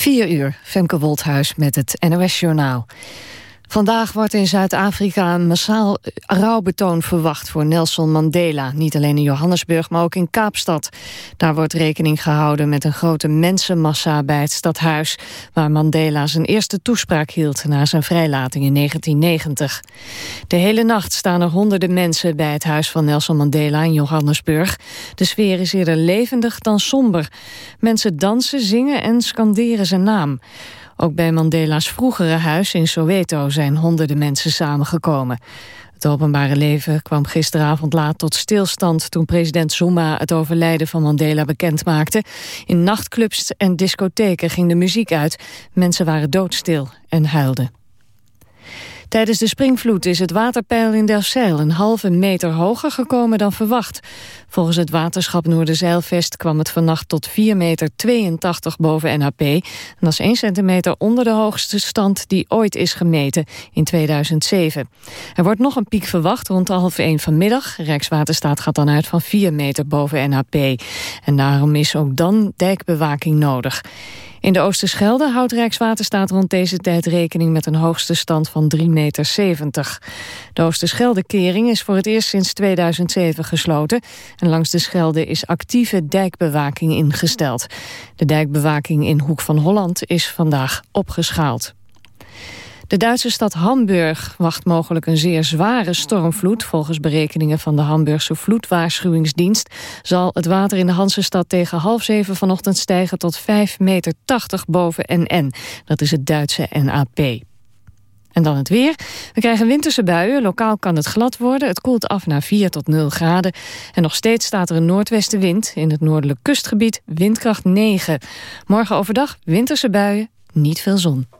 4 uur, Femke Wolthuis met het NOS-journaal. Vandaag wordt in Zuid-Afrika een massaal rouwbetoon verwacht voor Nelson Mandela. Niet alleen in Johannesburg, maar ook in Kaapstad. Daar wordt rekening gehouden met een grote mensenmassa bij het stadhuis... waar Mandela zijn eerste toespraak hield na zijn vrijlating in 1990. De hele nacht staan er honderden mensen bij het huis van Nelson Mandela in Johannesburg. De sfeer is eerder levendig dan somber. Mensen dansen, zingen en scanderen zijn naam. Ook bij Mandela's vroegere huis in Soweto zijn honderden mensen samengekomen. Het openbare leven kwam gisteravond laat tot stilstand... toen president Zuma het overlijden van Mandela bekendmaakte. In nachtclubs en discotheken ging de muziek uit. Mensen waren doodstil en huilden. Tijdens de springvloed is het waterpeil in Delfzijl een halve meter hoger gekomen dan verwacht. Volgens het waterschap Noorderzeilvest kwam het vannacht tot 4,82 meter boven NAP. En dat is 1 centimeter onder de hoogste stand die ooit is gemeten in 2007. Er wordt nog een piek verwacht rond half 1 vanmiddag. Rijkswaterstaat gaat dan uit van 4 meter boven NAP. En daarom is ook dan dijkbewaking nodig. In de Oosterschelde houdt Rijkswaterstaat rond deze tijd rekening met een hoogste stand van 3,70 meter. De Oosterscheldekering is voor het eerst sinds 2007 gesloten en langs de Schelde is actieve dijkbewaking ingesteld. De dijkbewaking in Hoek van Holland is vandaag opgeschaald. De Duitse stad Hamburg wacht mogelijk een zeer zware stormvloed. Volgens berekeningen van de Hamburgse vloedwaarschuwingsdienst... zal het water in de Hansestad tegen half zeven vanochtend stijgen... tot 5,80 meter boven NN. Dat is het Duitse NAP. En dan het weer. We krijgen winterse buien. Lokaal kan het glad worden. Het koelt af naar 4 tot 0 graden. En nog steeds staat er een noordwestenwind. In het noordelijk kustgebied windkracht 9. Morgen overdag winterse buien, niet veel zon.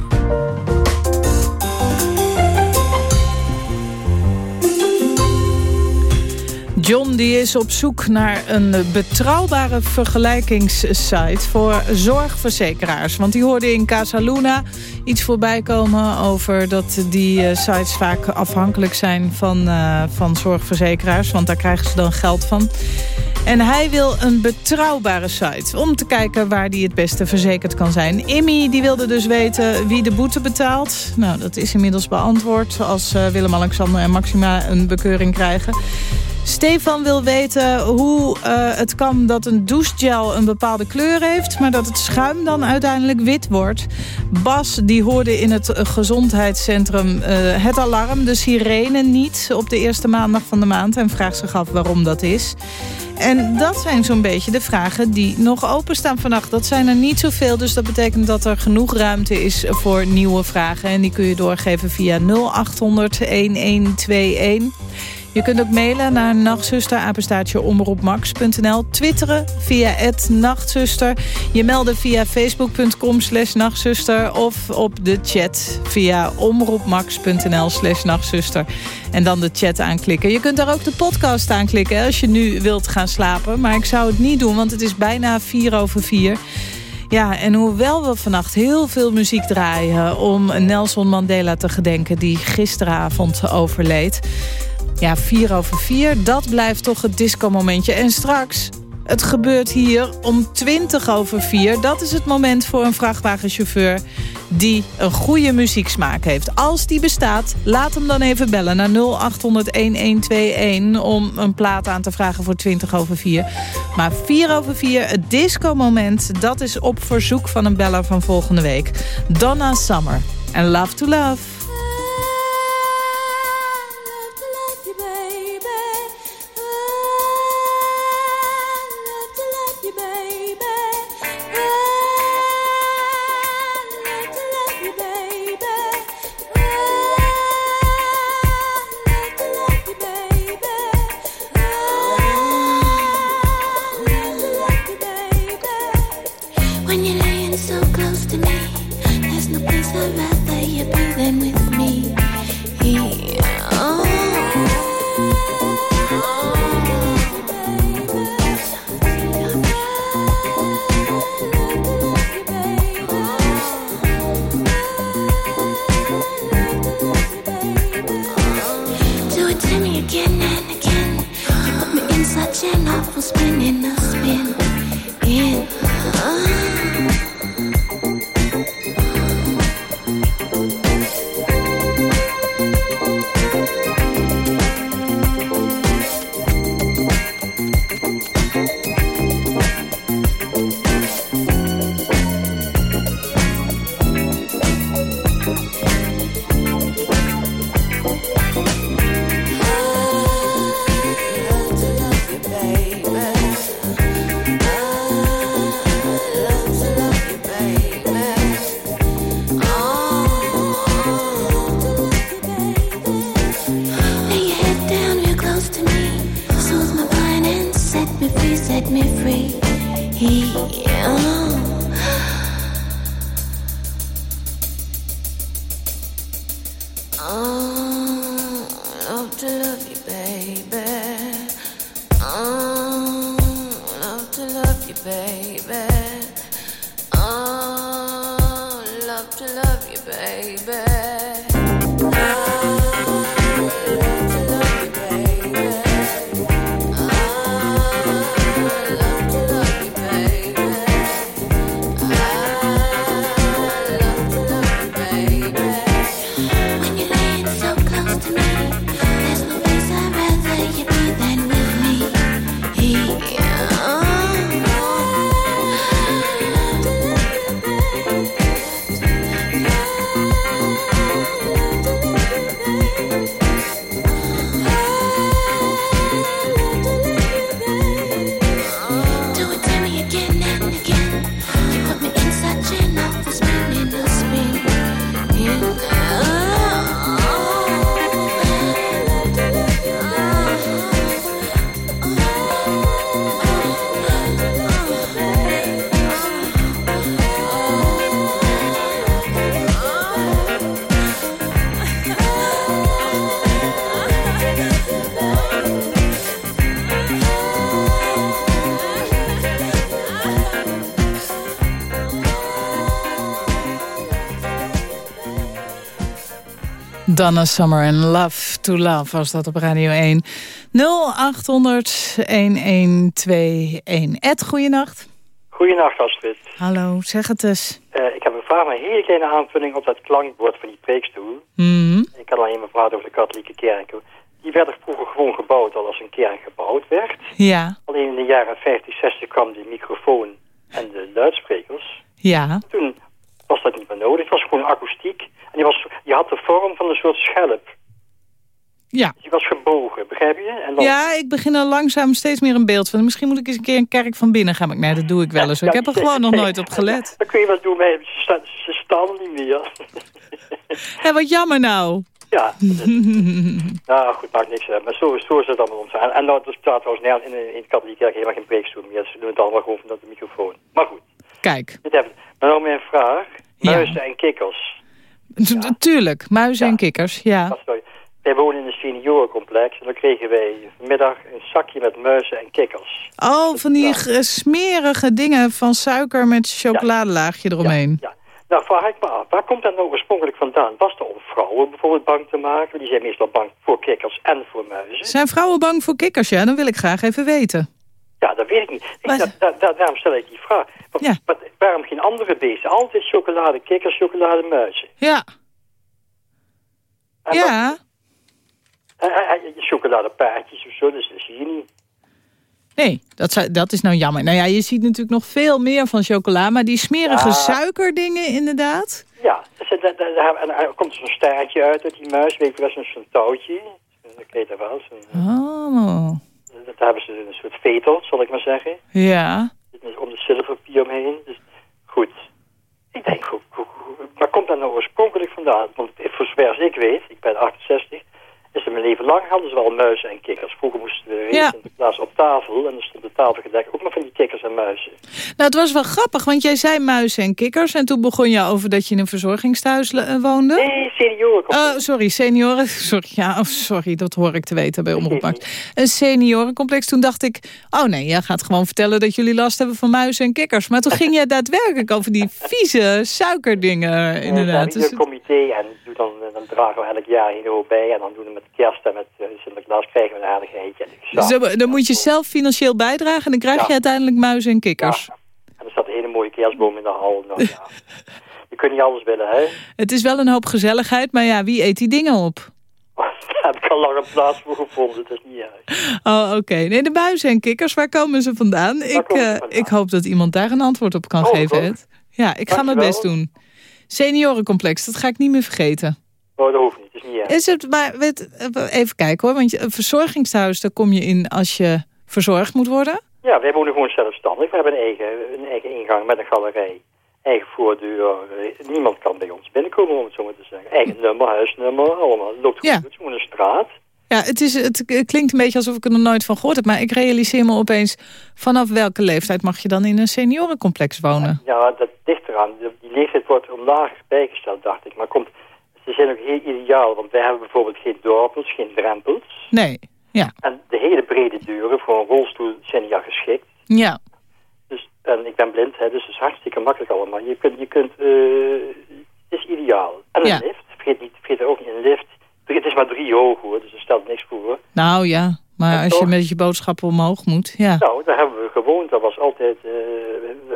John die is op zoek naar een betrouwbare vergelijkingssite voor zorgverzekeraars. Want die hoorde in Casa Luna iets voorbij komen over dat die eh, sites vaak afhankelijk zijn van, uh, van zorgverzekeraars. Want daar krijgen ze dan geld van. En hij wil een betrouwbare site om te kijken waar die het beste verzekerd kan zijn. Immy die wilde dus weten wie de boete betaalt. Nou, dat is inmiddels beantwoord als uh, Willem-Alexander en Maxima een bekeuring krijgen. Stefan wil weten hoe uh, het kan dat een douchegel een bepaalde kleur heeft... maar dat het schuim dan uiteindelijk wit wordt. Bas die hoorde in het gezondheidscentrum uh, het alarm, de sirene niet... op de eerste maandag van de maand en vraagt zich af waarom dat is. En dat zijn zo'n beetje de vragen die nog openstaan vannacht. Dat zijn er niet zoveel, dus dat betekent dat er genoeg ruimte is voor nieuwe vragen. En die kun je doorgeven via 0800 1121. Je kunt ook mailen naar nachtzusterapenstaatjeomroepmax.nl. Twitteren via het nachtzuster. Je melden via facebook.com slash nachtzuster. Of op de chat via omroepmax.nl slash nachtzuster. En dan de chat aanklikken. Je kunt daar ook de podcast aanklikken als je nu wilt gaan slapen. Maar ik zou het niet doen, want het is bijna vier over vier. Ja, en hoewel we vannacht heel veel muziek draaien... om Nelson Mandela te gedenken die gisteravond overleed... Ja, 4 over 4, dat blijft toch het disco-momentje. En straks, het gebeurt hier om 20 over 4. Dat is het moment voor een vrachtwagenchauffeur die een goede muzieksmaak heeft. Als die bestaat, laat hem dan even bellen naar 0800-1121... om een plaat aan te vragen voor 20 over 4. Maar 4 over 4, het disco-moment, dat is op verzoek van een beller van volgende week. Donna Summer en Love to Love. Donna Summer en Love to Love was dat op Radio 1. 0800 1121. Ed, goeienacht. Goeienacht, Astrid. Hallo, zeg het eens. Uh, ik heb een vraag, maar hele kleine aanvulling op dat klankbord van die preekstoel. Mm Ik had al even praten over de katholieke kerk. Die werden vroeger gewoon gebouwd al als een kerk gebouwd werd. Ja. Alleen in de jaren 50, 60 kwam de microfoon en de luidsprekers. Ja. Toen was dat niet meer nodig. Het was gewoon akoestiek. En die, was, die had de vorm van een soort schelp. Ja. Die was gebogen, begrijp je? En dan... Ja, ik begin er langzaam steeds meer een beeld van. Misschien moet ik eens een keer een kerk van binnen gaan. Maar nee, dat doe ik wel eens. Ja, ik heb er gewoon nog nooit op gelet. Dan kun je wat doen, maar ze, staan niet meer. Ja, wat jammer nou. Ja, nou goed, maakt niks uit. Maar zo, zo is het allemaal om. En, en nou, staat trouwens in, in, in de katholieke kerk helemaal geen preekstoel meer. Ze doen het allemaal gewoon vanuit de microfoon. Maar goed. Kijk. Dit hebben. Maar nou mijn vraag. Muizen en kikkers. Tuurlijk, muizen en kikkers, ja. Wij wonen in een seniorencomplex en dan kregen wij vanmiddag een zakje met muizen en kikkers. Oh, van die smerige dingen van suiker met chocoladelaagje eromheen. Ja, Nou, vraag ik me af, waar komt dat nou oorspronkelijk vandaan? Was het om vrouwen bijvoorbeeld bang te maken? Die zijn meestal bang voor kikkers en voor muizen. Zijn vrouwen bang voor kikkers? Ja, dan wil ik graag even weten. Ja, dat weet ik niet. Ik, da, da, da, daarom stel ik die vraag. Maar, ja. maar, waarom geen andere beesten? Altijd chocolade, kikkers, chocolade, muizen. Ja. En ja. chocoladepaardjes of zo, dus dat zie je niet. Nee, dat, dat is nou jammer. Nou ja, je ziet natuurlijk nog veel meer van chocola, maar die smerige ja. suikerdingen inderdaad. Ja, en er komt zo'n staartje uit uit die muis, weet je wel, zo'n touwtje. Dat weet je wel. Oh. Dat hebben ze een soort vetel, zal ik maar zeggen. Ja. Om de zilverpapier omheen. Dus goed. Ik denk, hoe, hoe, hoe, waar komt dat nou oorspronkelijk vandaan? Want voor zover als ik weet, ik ben 68, is er mijn leven lang hadden ze wel muizen en kikkers. Vroeger moesten we ja. in plaats op tafel en er stond de tafel gedekt ook nog van die kikkers en muizen. Nou, het was wel grappig, want jij zei muizen en kikkers en toen begon je over dat je in een verzorgingstehuis woonde. Nee, senioren. Oh, sorry, senioren. Sorry, ja, oh, sorry, dat hoor ik te weten bij Omroep Max. Een seniorencomplex. Toen dacht ik, oh nee, jij gaat gewoon vertellen dat jullie last hebben van muizen en kikkers. Maar toen ging jij daadwerkelijk over die vieze suikerdingen, inderdaad. Ja, dus... een comité en dan, dan dan dragen we elk jaar hier bij. En dan doen we met kerst en met uh, Sinterklaas krijgen we een aardigheidje. Dus dan, dan moet je zelf financieel bijdragen en dan krijg je uiteindelijk muizen en kikkers. Ja. En er staat een hele mooie kerstboom in de hal. Nou, ja. je kunt niet alles willen, hè? Het is wel een hoop gezelligheid, maar ja, wie eet die dingen op? Daar heb ik al lang een plaats voor gevonden, dat is niet erg. Oh, oké. Nee, de muizen en kikkers, waar komen ze vandaan? Waar ik, komen ze uh, vandaan? ik hoop dat iemand daar een antwoord op kan Oh, geven. Ed. Ja, ik ga mijn best doen. Seniorencomplex, dat ga ik niet meer vergeten. Oh, dat hoeft is het, maar weet, even kijken hoor, want een verzorgingshuis, daar kom je in als je verzorgd moet worden. Ja, wij wonen gewoon zelfstandig. We hebben een eigen, een eigen ingang met een galerij. Eigen voordeur. Eh, Niemand kan bij ons binnenkomen, om het zo maar te zeggen. Eigen nummer, huisnummer, allemaal. Het loopt goed. Ja. Het is gewoon een straat. Ja, het, is, het klinkt een beetje alsof ik er nog nooit van gehoord heb, maar ik realiseer me opeens, vanaf welke leeftijd mag je dan in een seniorencomplex wonen? Ja, dat ligt eraan. Die leeftijd wordt omlaag bijgesteld, dacht ik. Maar komt, ze zijn ook heel ideaal. Want wij hebben bijvoorbeeld geen dorpels, geen drempels. Nee, ja, En de hele brede deuren voor een rolstoel zijn ja geschikt. ja, Dus, en ik ben blind, hè, dus het is hartstikke makkelijk allemaal. Je kunt, je kunt, eh, het is ideaal. En een Ja. lift, vergeet, niet, vergeet er ook niet een lift. Het is maar drie hoog hoor, dus er stelt niks voor. nou ja, maar En als je met je boodschappen omhoog moet, ja. Nou, daar hebben we gewoond. Dat was altijd,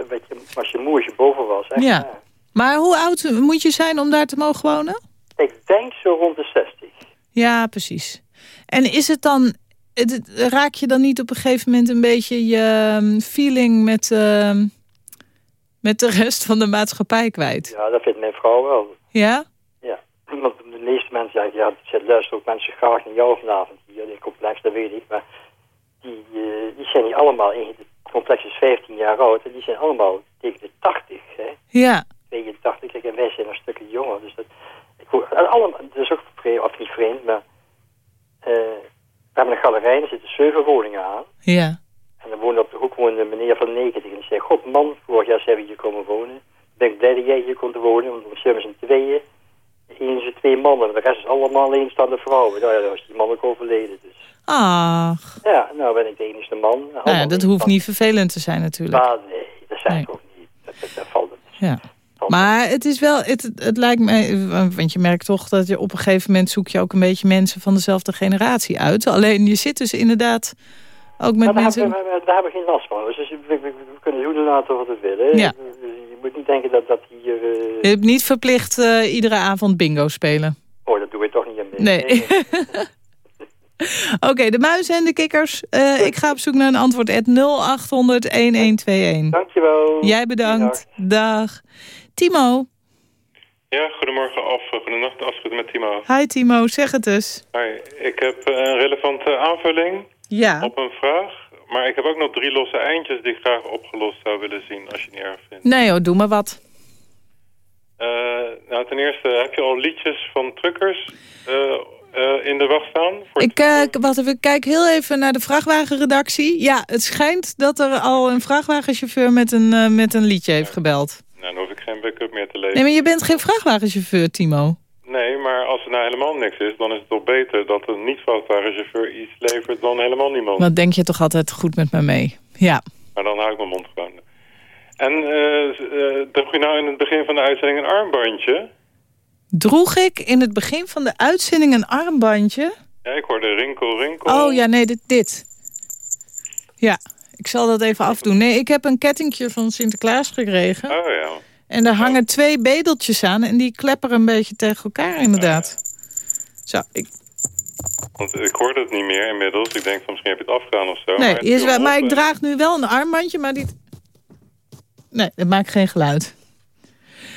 weet je, als je moe als je boven was. Echt, Ja. Maar hoe oud moet je zijn om daar te mogen wonen? Ik denk zo rond de 60. Ja, precies. En is het dan, het- raak je dan niet op een gegeven moment een beetje je um, feeling met, ehm, met de rest van de maatschappij kwijt? Ja, dat vindt mijn vrouw wel. Ja? Ja. Want de meeste mensen zeggen, ja, ze luisteren ook mensen graag naar jou vanavond hier in het complex, dat weet ik. Maar die, eh, die zijn niet allemaal, in het complex is 15 jaar oud en die zijn allemaal tegen de 80, hè. Ja, 82, kijk, en wij zijn een stukje jonger. Dus dat, ik hoor, en allemaal, dat is ook vreemd, of niet vreemd, maar eh, we hebben een galerij, er zitten zeven woningen aan. ja. En dan woonde op de hoek woonde een meneer van 90. En die zei, god man, vorig jaar zijn we hier komen wonen. Ben ik blij dat jij hier komt wonen, want we zijn met z'n tweeën. Eén is twee mannen, de rest is allemaal alleenstaande vrouwen. Nou ja, dan is die man ook overleden. Dus. Ach, Ja, nou ben ik de enige man. nou ja, dat hoeft niet vervelend te zijn natuurlijk. Maar nee, dat zijn Nee. het ook niet. Dat, dat, dat valt het. Ja. Maar het is wel, het, het lijkt me, want je merkt toch dat je op een gegeven moment zoek je ook een beetje mensen van dezelfde generatie uit. Alleen je zit dus inderdaad ook met Maar daar, mensen. hebben we, daar hebben we geen last van. Dus we, we, we- kunnen doen en laten wat we willen. Ja. Je moet niet denken dat dat hier... eh, Je hebt niet verplicht eh, iedere avond bingo spelen. Oh, dat doen we toch niet aan. Nee. Oké, de muizen en de kikkers. Eh, ik ga op zoek naar een antwoord. 0800 1121. Dankjewel. Jij bedankt. Dag. Timo. Ja, goedemorgen af. Goedenacht, Astrid met Timo. Hi Timo, zeg het eens. Hi, ik heb eh, een relevante aanvulling Ja. op een vraag. Maar ik heb ook nog drie losse eindjes die ik graag opgelost zou willen zien, als je het niet erg vindt. Nee doe maar wat. Eh, nou, ten eerste, heb je al liedjes van truckers eh, eh, in de wacht staan? Voor Ik, eh, wacht even, ik kijk heel even naar de vrachtwagenredactie. Ja, het schijnt dat er al een vrachtwagenchauffeur met een, eh, met een liedje heeft gebeld. Nou, dan hoef ik geen backup meer te lezen. Nee, maar je bent geen vrachtwagenchauffeur, Timo. Nee, maar als er nou helemaal niks is, dan is het toch beter dat een niet-vrachtwagenchauffeur iets levert dan helemaal niemand. Wat denk je toch altijd goed met me mee? Ja. Maar dan hou ik mijn mond gewoon. En eh eh, droeg je nou in het begin van de uitzending een armbandje? Droeg ik in het begin van de uitzending een armbandje? Ja, ik hoorde rinkel, rinkel. Oh ja, nee, dit, dit. Ja, ik zal dat even afdoen. Nee, ik heb een kettingje van Sinterklaas gekregen. Oh ja. En daar hangen twee bedeltjes aan en die klepperen een beetje tegen elkaar inderdaad. Zo, ik, Want ik hoorde het niet meer inmiddels. Ik denk van misschien heb je het afgedaan of zo. nee, hier is wel, maar ik draag nu wel een armbandje, maar die... Nee, dat maakt geen geluid.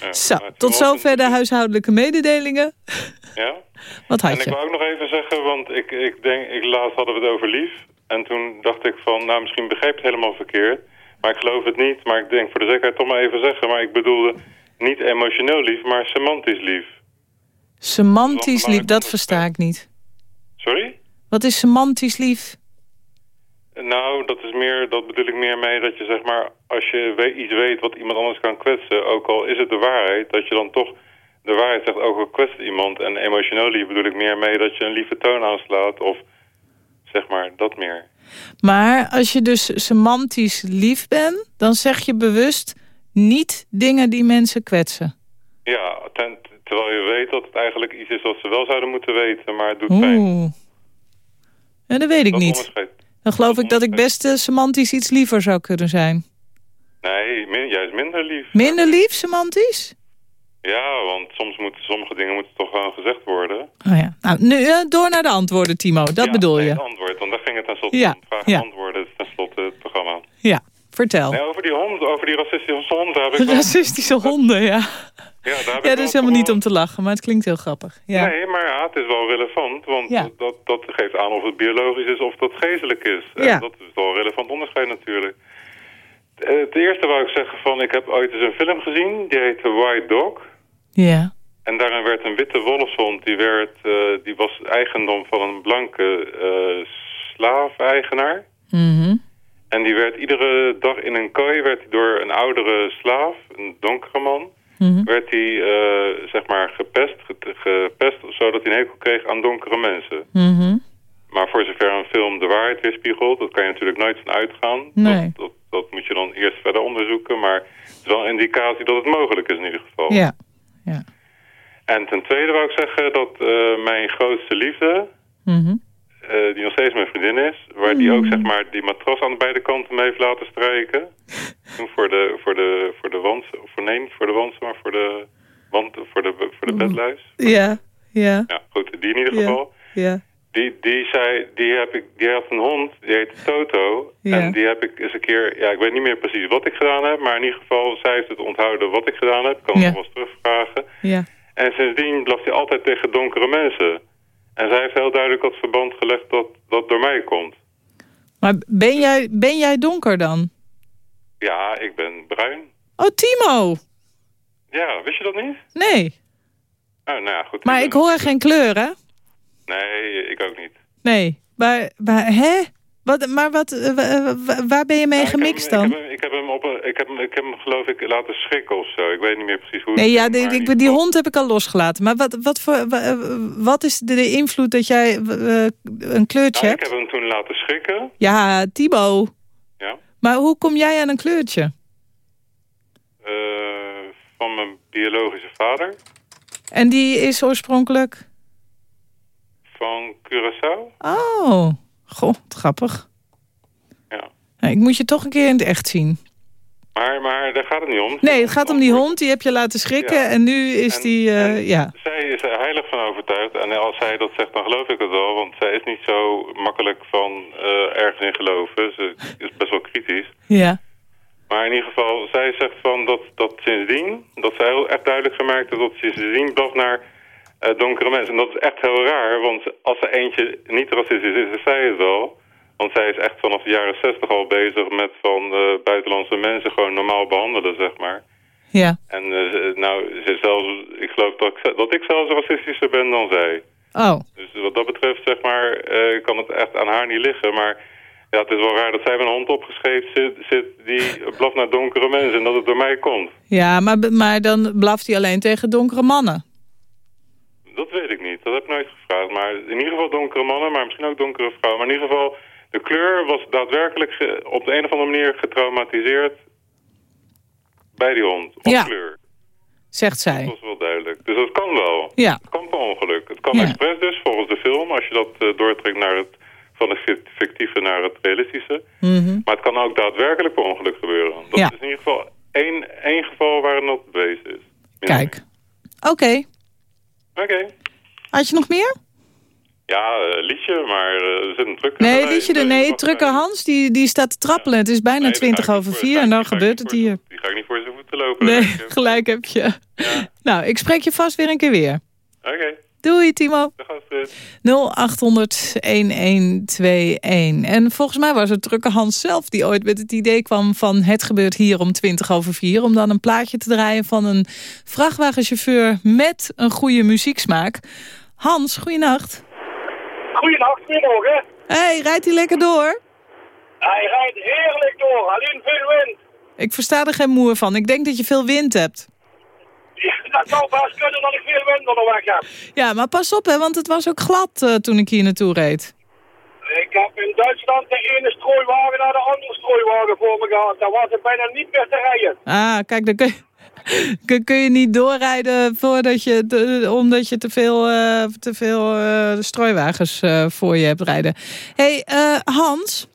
ja, Zo, maar tot zover de huishoudelijke mededelingen. Ja? Wat En had ik je? wou ook nog even zeggen, want ik, ik denk, ik, laatst hadden we het over lief. En toen dacht ik van, nou misschien begreep het helemaal verkeerd. Maar ik geloof het niet. Maar ik denk voor de zekerheid toch maar even zeggen. Maar ik bedoelde niet emotioneel lief, maar semantisch lief. Semantisch lief, dat versta ik niet. Sorry? Wat is semantisch lief? Nou, dat is meer, dat bedoel ik meer mee dat je zeg maar, als je iets weet wat iemand anders kan kwetsen, ook al is het de waarheid, dat je dan toch de waarheid zegt, ook al kwetst iemand. En emotioneel lief bedoel ik meer mee dat je een lieve toon aanslaat of zeg maar dat meer. Maar als je dus semantisch lief bent, dan zeg je bewust niet dingen die mensen kwetsen. Ja, ten- terwijl je weet dat het eigenlijk iets is wat ze wel zouden moeten weten, maar het doet pijn. Ja, dat weet ik Dat niet. Dan geloof ik dat ik best eh, semantisch iets liever zou kunnen zijn. Nee, min, juist minder lief. Minder lief, semantisch? Ja, want soms moeten sommige dingen moeten toch gewoon gezegd worden. Oh ja. Nou, nu eh, door naar de antwoorden, Timo. Dat Ja, bedoel nee, je? het antwoord, want daar ging het tenslotte Ja, om. Vraag ja. antwoorden is tenslotte het programma. Ja, vertel. Nee, over die hond, over die racistische hond daar heb ik wel... Racistische honden, ja. Ja, daar heb Ja, dat is helemaal niet om te lachen, maar het klinkt heel grappig. Ja. Nee, maar ja, het is wel relevant, want Ja. dat, dat geeft aan of het biologisch is of dat geestelijk is. Ja. En dat is wel een relevant onderscheid natuurlijk. Eh, Het eerste wou ik zeggen van, ik heb ooit eens een film gezien, die heet The White Dog. ja. En daarin werd een witte wolfshond, die, werd, eh, die was eigendom van een blanke eh slaaf-eigenaar. Mhm. En die werd iedere dag in een kooi werd door een oudere slaaf, een donkere man, Mhm. werd hij zeg maar gepest, ge- gepest zodat hij een hekel kreeg aan donkere mensen. Mhm. Maar voor zover een film de waarheid weerspiegelt, dat kan je natuurlijk nooit van uitgaan. Nee. Dat, dat, dat moet je dan eerst verder onderzoeken, maar het is wel een indicatie dat het mogelijk is in ieder geval. Ja. ja. En ten tweede wou ik zeggen dat eh, mijn grootste liefde, Mhm. eh, die nog steeds mijn vriendin is, waar die ook zeg maar die matras aan beide kanten mee heeft laten strijken. Voor de, voor de, voor de wand, voor, nee, voor de wand, maar voor de wand, voor de, voor de bedluis. Ja. Ja. Ja, goed, die in ieder Ja. geval. Ja. Die, die zei, die, heb ik, die had een hond, die heet Toto. Ja. En die heb ik eens een keer, ja, ik weet niet meer precies wat ik gedaan heb, maar in ieder geval, zij heeft het onthouden wat ik gedaan heb. Ik kan Ja. nog wel eens terugvragen. Ja. En sindsdien blaft hij altijd tegen donkere mensen. En zij heeft heel duidelijk het verband gelegd dat dat door mij komt. Maar ben jij, ben jij donker dan? Ja, ik ben bruin. Oh, Timo! Ja, wist je dat niet? Nee. Oh, nou ja, goed. Maar ben- ik hoor geen kleur, hè? Nee, ik ook niet. Nee. Maar, maar hè? Wat, maar wat, eh, wa- waar ben je mee Nou, ik gemixt hem- dan? Ik heb, hem, ik heb hem op een, ik heb hem, ik heb hem geloof ik laten schrikken of zo. Ik weet niet meer precies hoe het Nee, ja, die, ik, die geval- hond heb ik al losgelaten. Maar wat, wat, voor, eh, wat is de, de invloed dat jij eh, een kleurtje Nou, ik hebt? heb hem toen laten schrikken. Ja, Timo. Ja. Maar hoe kom jij aan een kleurtje? eh, van mijn biologische vader. En die is oorspronkelijk... Van Curaçao. Oh, goh, wat grappig. Ja. Nou, ik moet je toch een keer in het echt zien. Maar, maar daar gaat het niet om. Nee, het gaat om die hond, die heb je laten schrikken. Ja. En nu is En- die, eh, ja. Zij is er heilig van overtuigd. En als zij dat zegt, dan geloof ik het wel. Want zij is niet zo makkelijk van eh, ergens in geloven. Ze is best wel kritisch. Ja. Maar in ieder geval, zij zegt van dat, dat sindsdien... dat zij heel echt duidelijk gemerkt heeft dat ze sindsdien blaft naar donkere mensen. En dat is echt heel raar. Want als er eentje niet racistisch is, is zij het wel. Want zij is echt vanaf de jaren zestig al bezig met van eh, buitenlandse mensen gewoon normaal behandelen, zeg maar. Ja. En eh, nou, ze zelfs, ik geloof dat ik, dat ik zelfs racistischer ben dan zij. Oh, Dus wat dat betreft, zeg maar, eh, kan het echt aan haar niet liggen. Maar ja, het is wel raar dat zij met een hond opgeschreven zit, zit die blaft naar donkere mensen en dat het door mij komt. ja, maar, maar dan blaft hij alleen tegen donkere mannen. Dat weet ik niet, dat heb ik nooit gevraagd. Maar in ieder geval donkere mannen, maar misschien ook donkere vrouwen. Maar in ieder geval, de kleur was daadwerkelijk op de een of andere manier getraumatiseerd bij die hond. Op Ja. kleur. Zegt Dat zij. was wel duidelijk. Dus dat kan wel. Ja. Het kan per ongeluk. Het kan Ja. expres dus, volgens de film, als je dat eh, doortrekt naar het, van het fictieve naar het realistische. Mhm. Maar het kan ook daadwerkelijk per ongeluk gebeuren. Dat Ja. is in ieder geval één, één geval waar het nog bewezen is. Kijk. Oké. Oké. Had je nog meer? Ja, eh, liedje, maar eh, er zit een trucker Nee, liedje er, nee, trucker. Hans, die, die staat te trappelen. Het is bijna Nee, dat ga ik 20 niet over voor- 4 dat en dan gebeurt het hier. Die ga ik niet voor zijn voeten lopen. Nee, gelijk heb je. Nou, ik spreek je vast weer een keer weer. Oké, Doei, Timo. de Astrid. 0800-1121. En volgens mij was het drukke Hans zelf die ooit met het idee kwam van... het gebeurt hier om 20 over 4... om dan een plaatje te draaien van een vrachtwagenchauffeur... met een goede muzieksmaak. Hans, goeienacht. Goeienacht, goedemorgen. hey, rijdt hij lekker door? Hij rijdt heerlijk door, alleen veel wind. Ik versta er geen moer van. Ik denk dat je veel wind hebt. Ja, dat zou best kunnen dat ik veel wind onderweg heb. Ja, maar pas op, hè, want het was ook glad eh, toen ik hier naartoe reed. Ik heb in Duitsland de ene strooiwagen naar de andere strooiwagen voor me gehad. Daar was het bijna niet meer te rijden. Ah, kijk, dan kun je, kun, je niet doorrijden voordat je, te- omdat je te veel, eh, te veel eh, strooiwagens voor je hebt rijden. hey, Hans,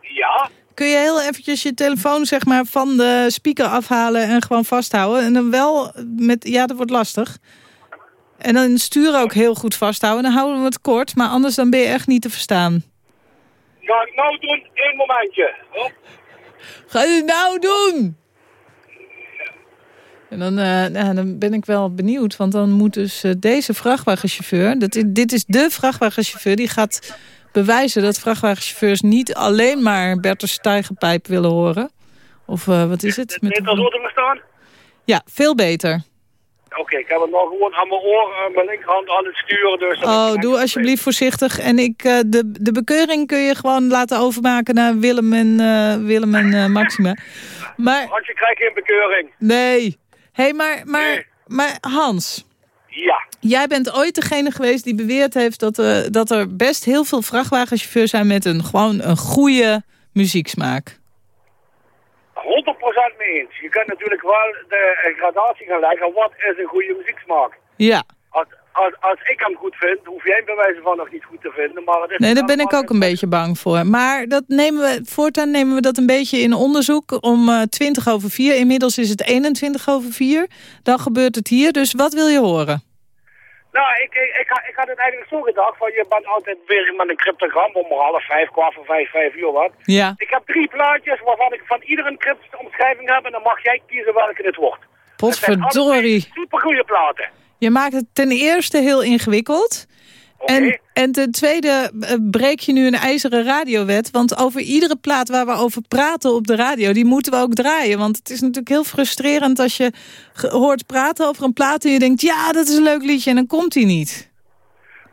Ja? Kun je heel eventjes je telefoon zeg maar, van de speaker afhalen en gewoon vasthouden? En dan wel met, ja, dat wordt lastig. En dan stuur ook heel goed vasthouden. Dan houden we het kort, maar anders dan ben je echt niet te verstaan. Ga ik nou doen? Eén momentje. Hop. Ga je het nou doen? En dan, eh, nou, dan ben ik wel benieuwd, want dan moet dus eh, deze vrachtwagenchauffeur... Dat, dit is de vrachtwagenchauffeur die gaat bewijzen dat vrachtwagenchauffeurs niet alleen maar Bertus Steigenpijp willen horen. Of eh, wat is het? Met als me staan? Ja, veel beter. Oké, ik heb het nog gewoon aan mijn oor, aan mijn linkerhand aan het sturen. Dus Oh, doe alsjeblieft voorzichtig. En ik, eh, de, de bekeuring kun je gewoon laten overmaken naar Willem en, eh, Willem en Maxima. Maar Hansje krijgt geen bekeuring. nee. hey, maar, maar, Nee. maar Hans... Ja. Jij bent ooit degene geweest die beweerd heeft dat, eh, dat er best heel veel vrachtwagenchauffeurs zijn met een gewoon een goede muzieksmaak. 100% mee eens. Je kunt natuurlijk wel de gradatie gaan leggen. Wat is een goede muzieksmaak? Ja, Als, als, als ik hem goed vind, hoef jij hem bij wijze van nog niet goed te vinden. Maar het is nee, daar ben ik ook een beetje bang voor. Maar dat nemen we, voortaan nemen we dat een beetje in onderzoek om eh 20 over 4. Inmiddels is het 21 over 4. Dan gebeurt het hier. Dus wat wil je horen? Nou, ik, ik, ik, had- ik had het eigenlijk zo gedacht. Van je bent altijd bezig met een cryptogram om half vijf, kwart voor vijf, vijf uur wat. Ja, Ik heb drie plaatjes waarvan ik van ieder een cryptische omschrijving heb. En dan mag jij kiezen welke het wordt. potverdorie. Supergoeie platen. Je maakt het ten eerste heel ingewikkeld. En, en ten tweede eh, breek je nu een ijzeren radiowet. Want over iedere plaat waar we over praten op de radio... die moeten we ook draaien. Want het is natuurlijk heel frustrerend als je hoort praten over een plaat... en je denkt, ja, dat is een leuk liedje en dan komt hij niet.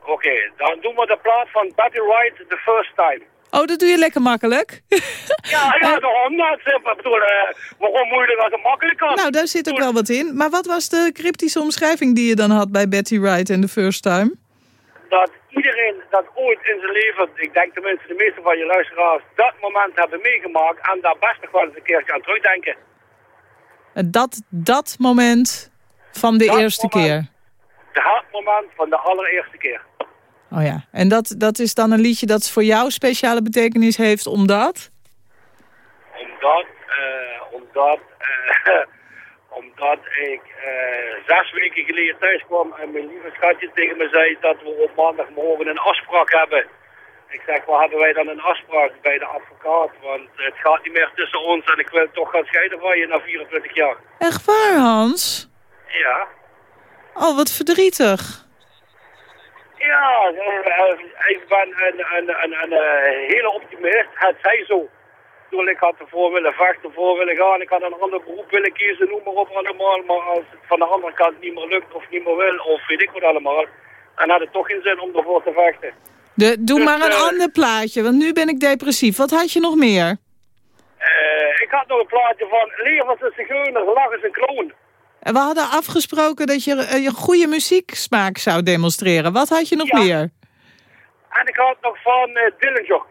Oké, dan doen we de plaat van Betty Wright, The First Time. Oh, dat doe je lekker makkelijk. Ja, ja, daarom. Nou, het is, ik bedoel, eh, waarom moeilijk als het makkelijk kan? nou, daar zit ook wel wat in. Maar wat was de cryptische omschrijving die je dan had bij Betty Wright en The First Time? Dat iedereen dat ooit in zijn leven, ik denk tenminste de meeste van je luisteraars, dat moment hebben meegemaakt en daar best nog wel eens een keertje aan terugdenken. En Dat, dat moment van de Dat eerste moment. keer. Het moment van de allereerste keer. Oh ja, en dat, dat is dan een liedje dat voor jou speciale betekenis heeft, omdat? Omdat, eh, omdat, eh, omdat ik eh, zes weken geleden thuis kwam en mijn lieve schatje tegen me zei dat we op maandagmorgen een afspraak hebben. Ik zeg, waar hebben wij dan een afspraak bij de advocaat? Want het gaat niet meer tussen ons en ik wil toch gaan scheiden van je na 24 jaar. Echt waar, Hans? Ja. Oh, wat verdrietig. Ja, eh, ik ben een, een, een, een, eh, hele optimist. Het zij zo. Toen ik had ervoor willen vechten, voor willen gaan. Ik had een ander beroep willen kiezen, noem maar op allemaal. Maar als het van de andere kant niet meer lukt of niet meer wil, of weet ik wat allemaal. Dan had het toch geen zin om ervoor te vechten. De, doe Dus, maar een eh, ander plaatje, want nu ben ik depressief. Wat had je nog meer? Eh, ik had nog een plaatje van Leven als een zigeuner, lach als een kloon. En We hadden afgesproken dat je eh, je goede muzieksmaak zou demonstreren. Wat had je nog Ja. meer? En ik had nog van Dillinger,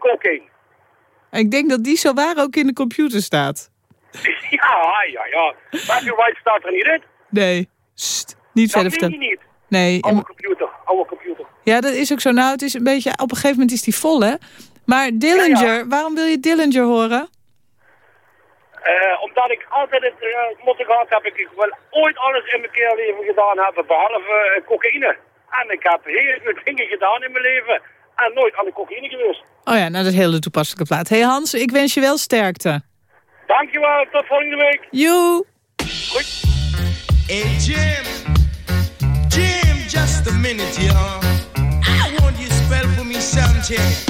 Ik denk dat die zo waar ook in de computer staat. ja, ja, ja. Matthew White staat er niet in. Nee, Sst, niet Dat verder vertellen. niet. Nee, Oude computer, oude computer. ja, dat is ook zo. Nou, het is een beetje, op een gegeven moment is die vol, hè? Maar Dillinger, waarom wil je Dillinger horen? Eh, omdat ik altijd het uh, motto gehad heb, ik wil ooit alles in mijn keer leven gedaan hebben, behalve eh, cocaïne. En ik heb veel dingen gedaan in mijn leven en nooit aan de cocaïne geweest. Oh ja, nou dat is een hele toepasselijke plaat. hey Hans, ik wens je wel sterkte. Dankjewel, tot volgende week. Joe! Hey Jim, Jim, just a minute, y'all. I want you to spell for me something.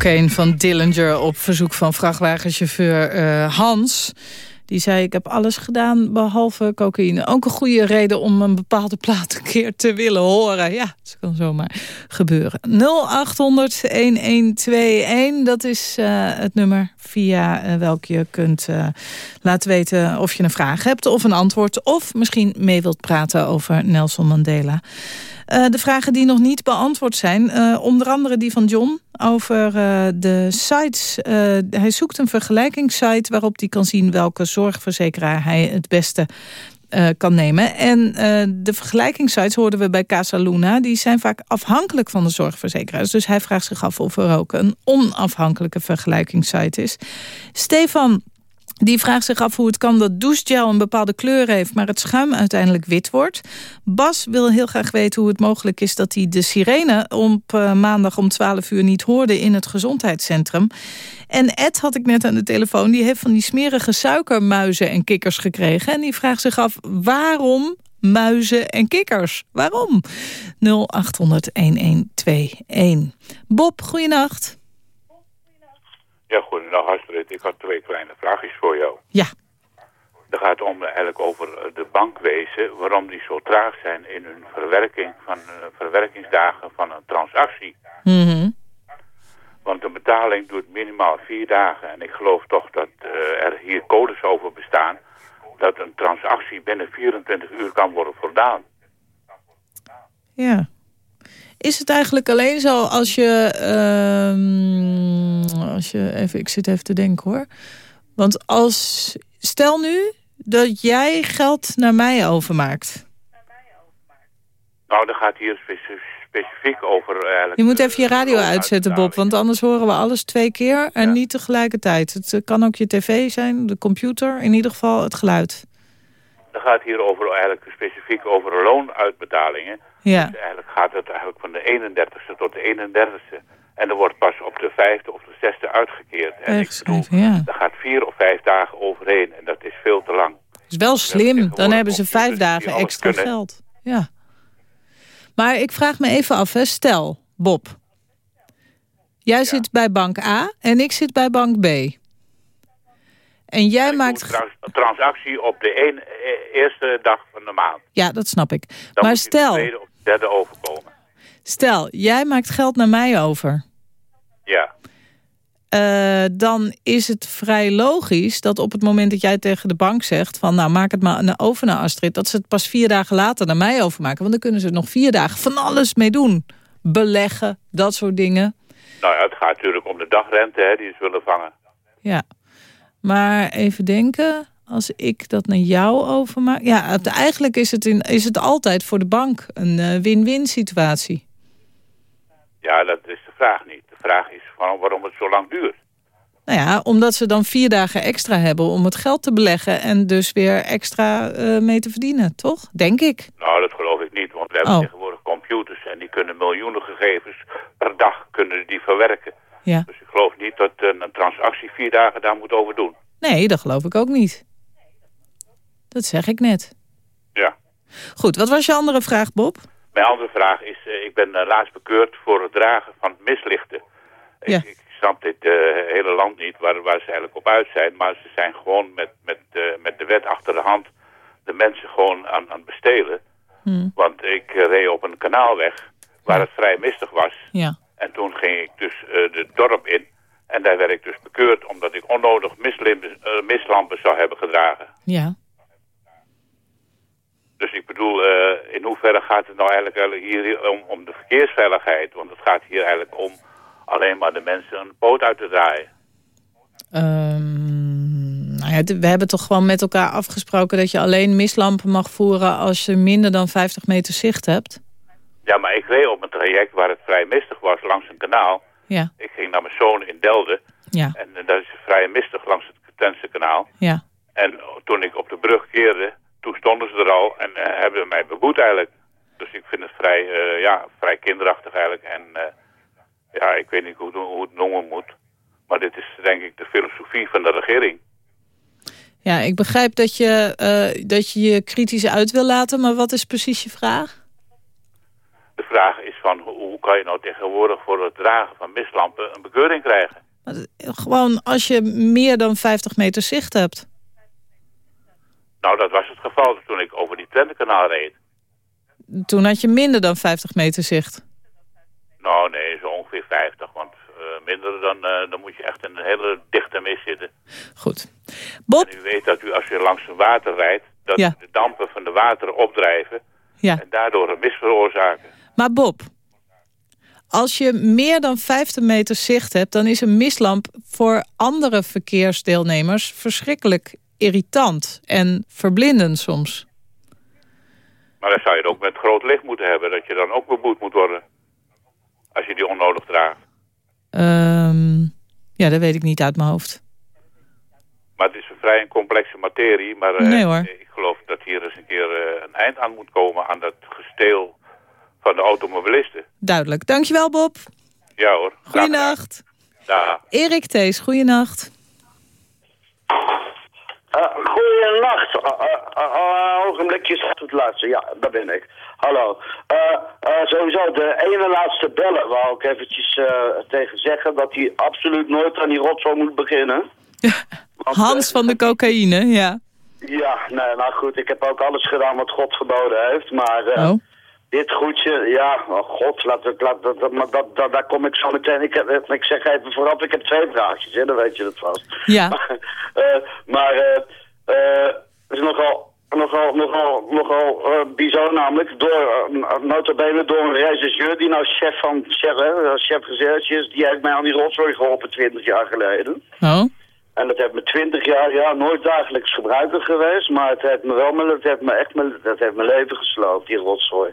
Cocaine van Dillinger op verzoek van vrachtwagenchauffeur eh, Hans. Die zei, ik heb alles gedaan behalve cocaïne. Ook een goede reden om een bepaalde plaat een keer te willen horen. Ja, dat kan zomaar gebeuren. 0800-1121, dat is eh, het nummer via uh, welk je kunt laten weten of je een vraag hebt... of een antwoord, of misschien mee wilt praten over Nelson Mandela. Eh, de vragen die nog niet beantwoord zijn. Eh, onder andere die van John over eh, de sites. hij zoekt een vergelijkingssite waarop hij kan zien... welke zorgverzekeraar hij het beste kan nemen. En de vergelijkingssites hoorden we bij Casa Luna... die zijn vaak afhankelijk van de zorgverzekeraars. Dus hij vraagt zich af of er ook een onafhankelijke vergelijkingssite is. Stefan die vraagt zich af hoe het kan dat douchegel een bepaalde kleur heeft... maar het schuim uiteindelijk wit wordt. Bas wil heel graag weten hoe het mogelijk is... dat hij de sirene op uh, maandag om 12 uur niet hoorde in het gezondheidscentrum. En Ed had ik net aan de telefoon... die heeft van die smerige suikermuizen en kikkers gekregen. En die vraagt zich af waarom muizen en kikkers? Waarom? 0800-1121. Bob, goeienacht. Ja, goedendag Astrid. Ik had twee kleine vraagjes voor jou. Ja. Het gaat om eigenlijk over de bankwezen, waarom die zo traag zijn in hun verwerking van uh, verwerkingsdagen van een transactie. Mm Want een betaling duurt minimaal vier dagen. En ik geloof toch dat uh, er hier codes over bestaan dat een transactie binnen 24 uur kan worden voldaan. Ja. Is het eigenlijk alleen zo als je... Uh, als je even, ik zit even te denken hoor. Want als... Stel nu dat jij geld naar mij overmaakt. Nou, dan gaat hier specifiek over... Eigenlijk, je moet even je radio uitzetten, Bob. Want anders horen we alles twee keer en ja. niet tegelijkertijd. Het kan ook je tv zijn, de computer. In ieder geval het geluid. Dan gaat hier over, eigenlijk specifiek over loonuitbetalingen. Ja. Dus eigenlijk gaat het eigenlijk van de 31ste tot de 31ste. En er wordt pas op de vijfde of de zesde uitgekeerd. En ik bedoel, ja. daar gaat vier of vijf dagen overheen. En dat is veel te lang. Dat is wel slim. Dan hebben ze vijf dagen extra kunnen. geld. Ja. Maar ik vraag me even af, hè. stel, Bob. Jij ja. zit bij bank A en ik zit bij bank B. En jij en maakt... Trans transactie op de een, eerste dag van de maand. Ja, dat snap ik. Dan maar stel... derde overkomen. Stel, jij maakt geld naar mij over. Ja. Uh, dan is het vrij logisch dat op het moment dat jij tegen de bank zegt... van nou, maak het maar over naar Astrid... dat ze het pas vier dagen later naar mij overmaken. Want dan kunnen ze er nog vier dagen van alles mee doen. Beleggen, dat soort dingen. Nou ja, het gaat natuurlijk om de dagrente hè, die ze willen vangen. Ja. Maar even denken, als ik dat naar jou overmaak... Ja, het, eigenlijk is het, in, is het altijd voor de bank een win-win uh, situatie. Ja, dat is de vraag niet. De vraag is waarom, waarom het zo lang duurt. Nou ja, omdat ze dan vier dagen extra hebben om het geld te beleggen... en dus weer extra uh, mee te verdienen, toch? Denk ik. Nou, dat geloof ik niet, want we hebben Oh. tegenwoordig computers... en die kunnen miljoenen gegevens per dag kunnen die verwerken. Ja. Dus ik geloof niet dat een, een transactie vier dagen daar moet over doen. Nee, dat geloof ik ook niet. Dat zeg ik net. Ja. Goed, wat was je andere vraag, Bob? Mijn andere vraag is, uh, ik ben uh, laatst bekeurd voor het dragen van mislichten. Ja. Ik, ik snap dit uh, hele land niet waar, waar ze eigenlijk op uit zijn, maar ze zijn gewoon met, met, met de wet achter de hand de mensen gewoon aan, aan bestelen. Hmm. Want ik reed op een kanaalweg waar het vrij mistig was. Ja. En toen ging ik dus het dorp in en daar werd ik dus bekeurd omdat ik onnodig mislampen zou hebben gedragen. Ja. Dus ik bedoel, uh, in hoeverre gaat het nou eigenlijk hier om, om de verkeersveiligheid? Want het gaat hier eigenlijk om alleen maar de mensen een poot uit te draaien. Um, nou ja, we hebben toch gewoon met elkaar afgesproken dat je alleen mislampen mag voeren als je minder dan 50 meter zicht hebt? Ja, maar ik reed op een traject waar het vrij mistig was langs een kanaal. Ja. Ik ging naar mijn zoon in Delden. Ja. En uh, dat is vrij mistig langs het Tense kanaal. Ja. En toen ik op de brug keerde, toen stonden ze er al en uh, hebben mij beboet eigenlijk. Dus ik vind het vrij, uh, ja, vrij kinderachtig eigenlijk. En uh, ja, ik weet niet hoe, hoe het noemen moet. Maar dit is denk ik de filosofie van de regering. Ja, ik begrijp dat je, uh, dat je je kritisch uit wil laten, maar wat is precies je vraag? De vraag is van hoe, hoe kan je nou tegenwoordig voor het dragen van mislampen een bekeuring krijgen? Gewoon als je meer dan 50 meter zicht hebt. Nou, dat was het geval toen ik over die Twentekanaal reed. Toen had je minder dan 50 meter zicht? Nou, nee, zo ongeveer 50. Want uh, minder dan, uh, dan moet je echt in een hele dichte mist zitten. Goed. Bob? En u weet dat u als je langs een water rijdt... dat ja. de dampen van de wateren opdrijven... Ja. en daardoor een mist veroorzaken. Maar Bob, als je meer dan 50 meter zicht hebt... dan is een mistlamp voor andere verkeersdeelnemers verschrikkelijk irritant en verblindend soms. Maar dan zou je het ook met groot licht moeten hebben, dat je dan ook beboet moet worden. Als je die onnodig draagt. Ehm, ja, dat weet ik niet uit mijn hoofd. Maar het is een vrij een complexe materie. Maar eh, Nee, ik geloof dat hier eens een keer eh, een eind aan moet komen aan dat gesteel van de automobilisten. Duidelijk. Dankjewel, Bob. Ja hoor. Goeienacht. Ja. Erik Thees, goeienacht. Uh, goeienacht. Uh, uh, uh, ogenblikjes het laatste. Ja, daar ben ik. Hallo. Uh, sowieso, de ene laatste bellen wou ik eventjes tegen zeggen dat hij absoluut nooit aan die rotzooi moet beginnen. Want, Hans van de cocaïne, ja. Ja, nee, nou goed, ik heb ook alles gedaan wat God geboden heeft, maar Oh. Dit goedje, ja, oh God, laat, het- laat, dat, maar dat, dat, daar kom ik zo meteen. Ik, heb, ik zeg even vooraf, ik heb twee vraagjes, hè, dan weet je dat vast. Ja. Maar het is nogal, nogal, nogal, nogal eh, bizar namelijk. Door, uh, door een regisseur die nou chef van chef, hè, chef recherche is. Die heeft mij aan die rotzooi geholpen 20 jaar geleden. Oh. En dat heeft me 20 jaar, ja, nooit dagelijks gebruiker geweest. Maar het heeft me wel, het heeft me echt, dat heeft mijn leven gesloopt, die rotzooi.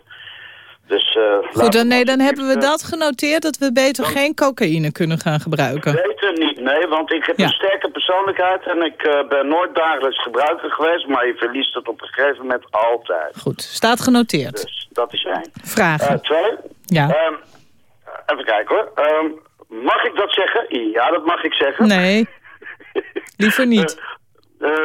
Dus, eh, Goed, dan, nee, dan hebben we alsjeblieft, dat genoteerd dat we beter geen cocaïne kunnen gaan gebruiken. Beter niet, nee, want ik heb Ja. een sterke persoonlijkheid en ik eh, ben nooit dagelijks gebruiker geweest, maar je verliest het op een gegeven moment altijd. Goed, staat genoteerd. Dus dat is één. Eh, Vragen. twee, Ja. ehm, even kijken hoor. Ehm, mag ik dat zeggen? Ja, dat mag ik zeggen. Nee, liever niet. Eh, eh,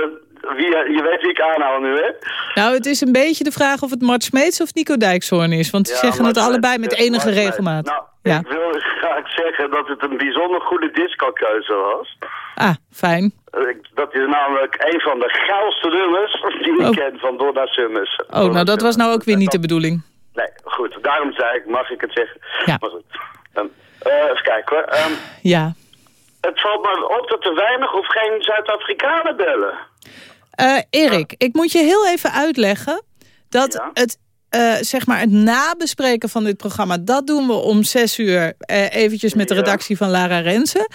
wie, je weet wie ik aanhoud nu, hè? Nou, het is een beetje de vraag of het Mart Smeets of Nico Dijkshoorn is. Want Ja, zeggen het allebei met eh, enige maar- regelmaat. Nou, Ja. ik wil graag zeggen dat het een bijzonder goede discokeuze was. Ah, fijn. Eh, Dat is namelijk een van de geilste nummers die ik Oh. ken van Donna Summers. Oh, nou dat was nou ook weer niet de bedoeling. Nee, goed. Daarom zei ik, mag ik het zeggen? Ja. Maar goed. Dan, eh, even kijken hoor. Ehm, Ja. het valt me op dat er weinig of geen Zuid-Afrikanen bellen. Eh, Erik, ik moet je heel even uitleggen dat Ja. het, eh, zeg maar het nabespreken van dit programma, dat doen we om zes uur eh, eventjes met de redactie van Lara Rensen.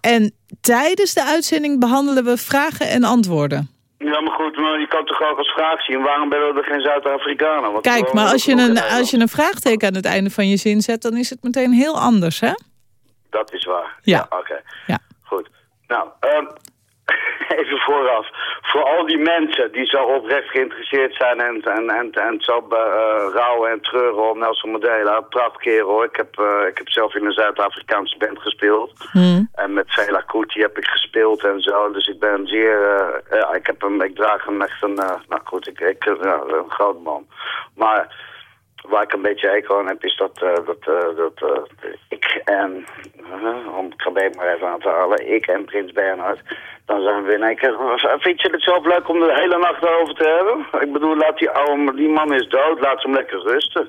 En tijdens de uitzending behandelen we vragen en antwoorden. Ja, maar goed, maar je kan toch ook als vraag zien, waarom bellen er geen Zuid-Afrikanen? Kijk, maar als je, een, als je een vraagteken aan het einde van je zin zet, dan is het meteen heel anders, hè? Dat is waar. Ja. Oké. Ja. Goed. Nou, ehm, even vooraf. Voor al die mensen die zo oprecht geïnteresseerd zijn en, en, en, en zo eh, rouwen en treuren om Nelson Mandela. Prachtkerel hoor. Ik heb, eh, ik heb zelf in een Zuid-Afrikaanse band gespeeld. Hm. En met Vela Kuti heb ik gespeeld en zo. Dus ik ben zeer... eh, ja, ik, heb hem, ik draag hem echt een... nou goed, ik, ik, een groot man. Maar waar ik een beetje hekel aan heb, is dat, dat, dat ik en... om het gebed maar even aan te halen. Ik en Prins Bernhard. Dan zijn we in één keer... Vind je het zelf leuk om de hele nacht erover te hebben? Ik bedoel, laat die oude... Die man is dood, laat hem lekker rusten.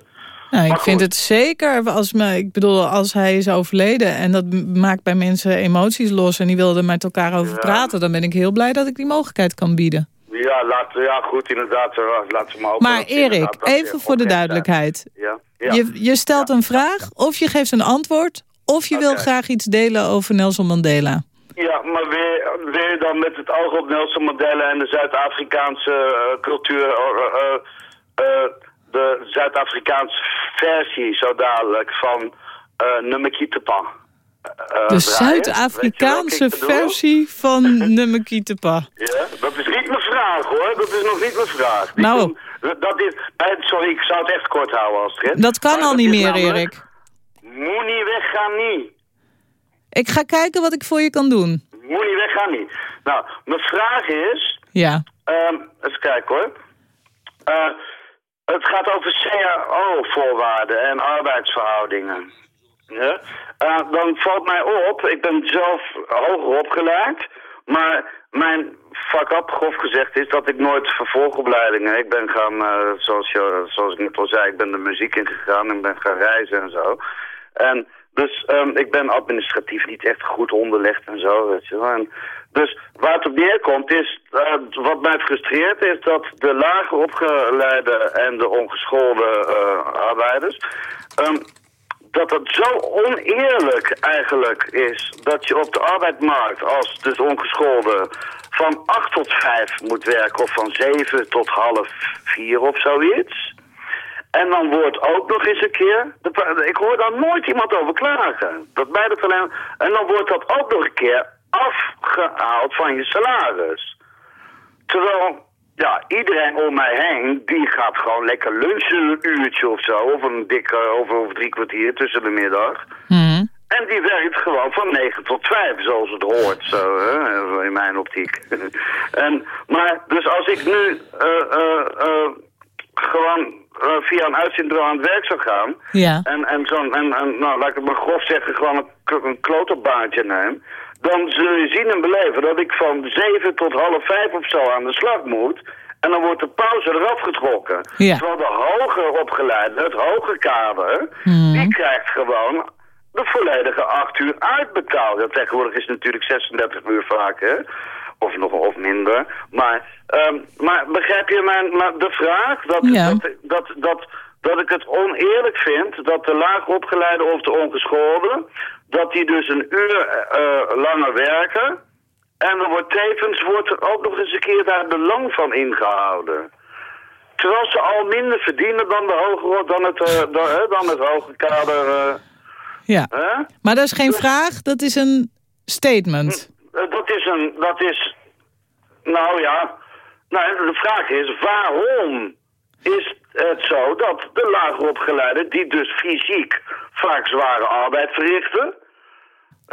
Nou, ik vind het zeker, als, me, ik bedoel, als hij is overleden... en dat maakt bij mensen emoties los en die wilden er met elkaar over Ja. praten... dan ben ik heel blij dat ik die mogelijkheid kan bieden. Ja, laat, ja goed, inderdaad. eh, Laat ze maar. Maar Erik, even voor de duidelijkheid. Ja, ja. Je, je stelt een vraag, of je geeft een antwoord... of je wil graag iets delen over Nelson Mandela. Ja, maar weer, weer dan met het oog op Nelson Mandela en de Zuid-Afrikaanse eh, cultuur. eh, eh, de Zuid-Afrikaanse versie zo dadelijk van uh, Numekitepa. de Zuid-Afrikaanse versie van Numekitepa. Ja, dat is niet mijn vraag hoor. Dat is nog niet mijn vraag. Die Nou. dat is, sorry, ik zou het echt kort houden als het Dat kan Maar al niet meer, namelijk, Erik. Moet niet weggaan, niet. Ik ga kijken wat ik voor je kan doen. Moet niet weggaan, niet. Nou, mijn vraag is... Ja. Even kijken hoor. Eh, het gaat over CAO-voorwaarden en arbeidsverhoudingen. Ja? Eh, dan valt mij op, ik ben zelf hoger opgeleid, maar mijn fuck-up, grof gezegd, is dat ik nooit vervolgopleidingen... Ik ben gaan, eh, zoals, je, zoals ik net al zei, ik ben de muziek ingegaan en ben gaan reizen en zo. En dus ehm, ik ben administratief niet echt goed onderlegd en zo, weet je wel. En dus waar het op neerkomt is, eh, wat mij frustreert, is dat de lager opgeleide en de ongeschoolde eh, arbeiders, ehm, dat het zo oneerlijk eigenlijk is dat je op de arbeidsmarkt als dus ongeschoolde van 8 tot 5 moet werken of van 7 tot half 4 of zoiets. En dan wordt ook nog eens een keer... de- ik hoor daar nooit iemand over klagen. Dat bij de. En dan wordt dat ook nog een keer afgehaald van je salaris. Terwijl, ja, iedereen om mij heen... die gaat gewoon lekker lunchen een uurtje of zo. Of een dikke, over, drie kwartier tussen de middag. Mhm. En die werkt gewoon van 9 tot 5, zoals het hoort, zo, hè, in mijn optiek. en, maar, dus als ik nu eh, eh, eh, gewoon via een uitzendbureau aan het werk zou gaan... Ja. en, en, zo'n, en, en nou, laat ik het maar grof zeggen, gewoon een, een klotenbaantje neem... dan zul je zien en beleven dat ik van 7 tot half 5 of zo aan de slag moet... En dan wordt de pauze eraf getrokken. Ja. Terwijl de hoger opgeleide, het hoger kader, Mhm. die krijgt gewoon de volledige acht uur uitbetaald. Ja, tegenwoordig is het natuurlijk 36 uur vaak, hè? Of nog of minder. Maar, ehm, maar begrijp je mijn, maar de vraag? Dat, Ja. dat, dat, dat, dat ik het oneerlijk vind dat de laag opgeleide of de ongeschoolde... dat die dus een uur eh, langer werken... en er wordt tevens wordt er ook nog eens een keer daar loon van ingehouden. Terwijl ze al minder verdienen dan, de hoge, dan, het, eh, dan, het hoge kader... eh, Ja. hè? Maar dat is geen vraag, dat is een statement. Dat is een, dat is, nou ja, nou, de vraag is waarom is het zo dat de lager opgeleiden, die dus fysiek vaak zware arbeid verrichten,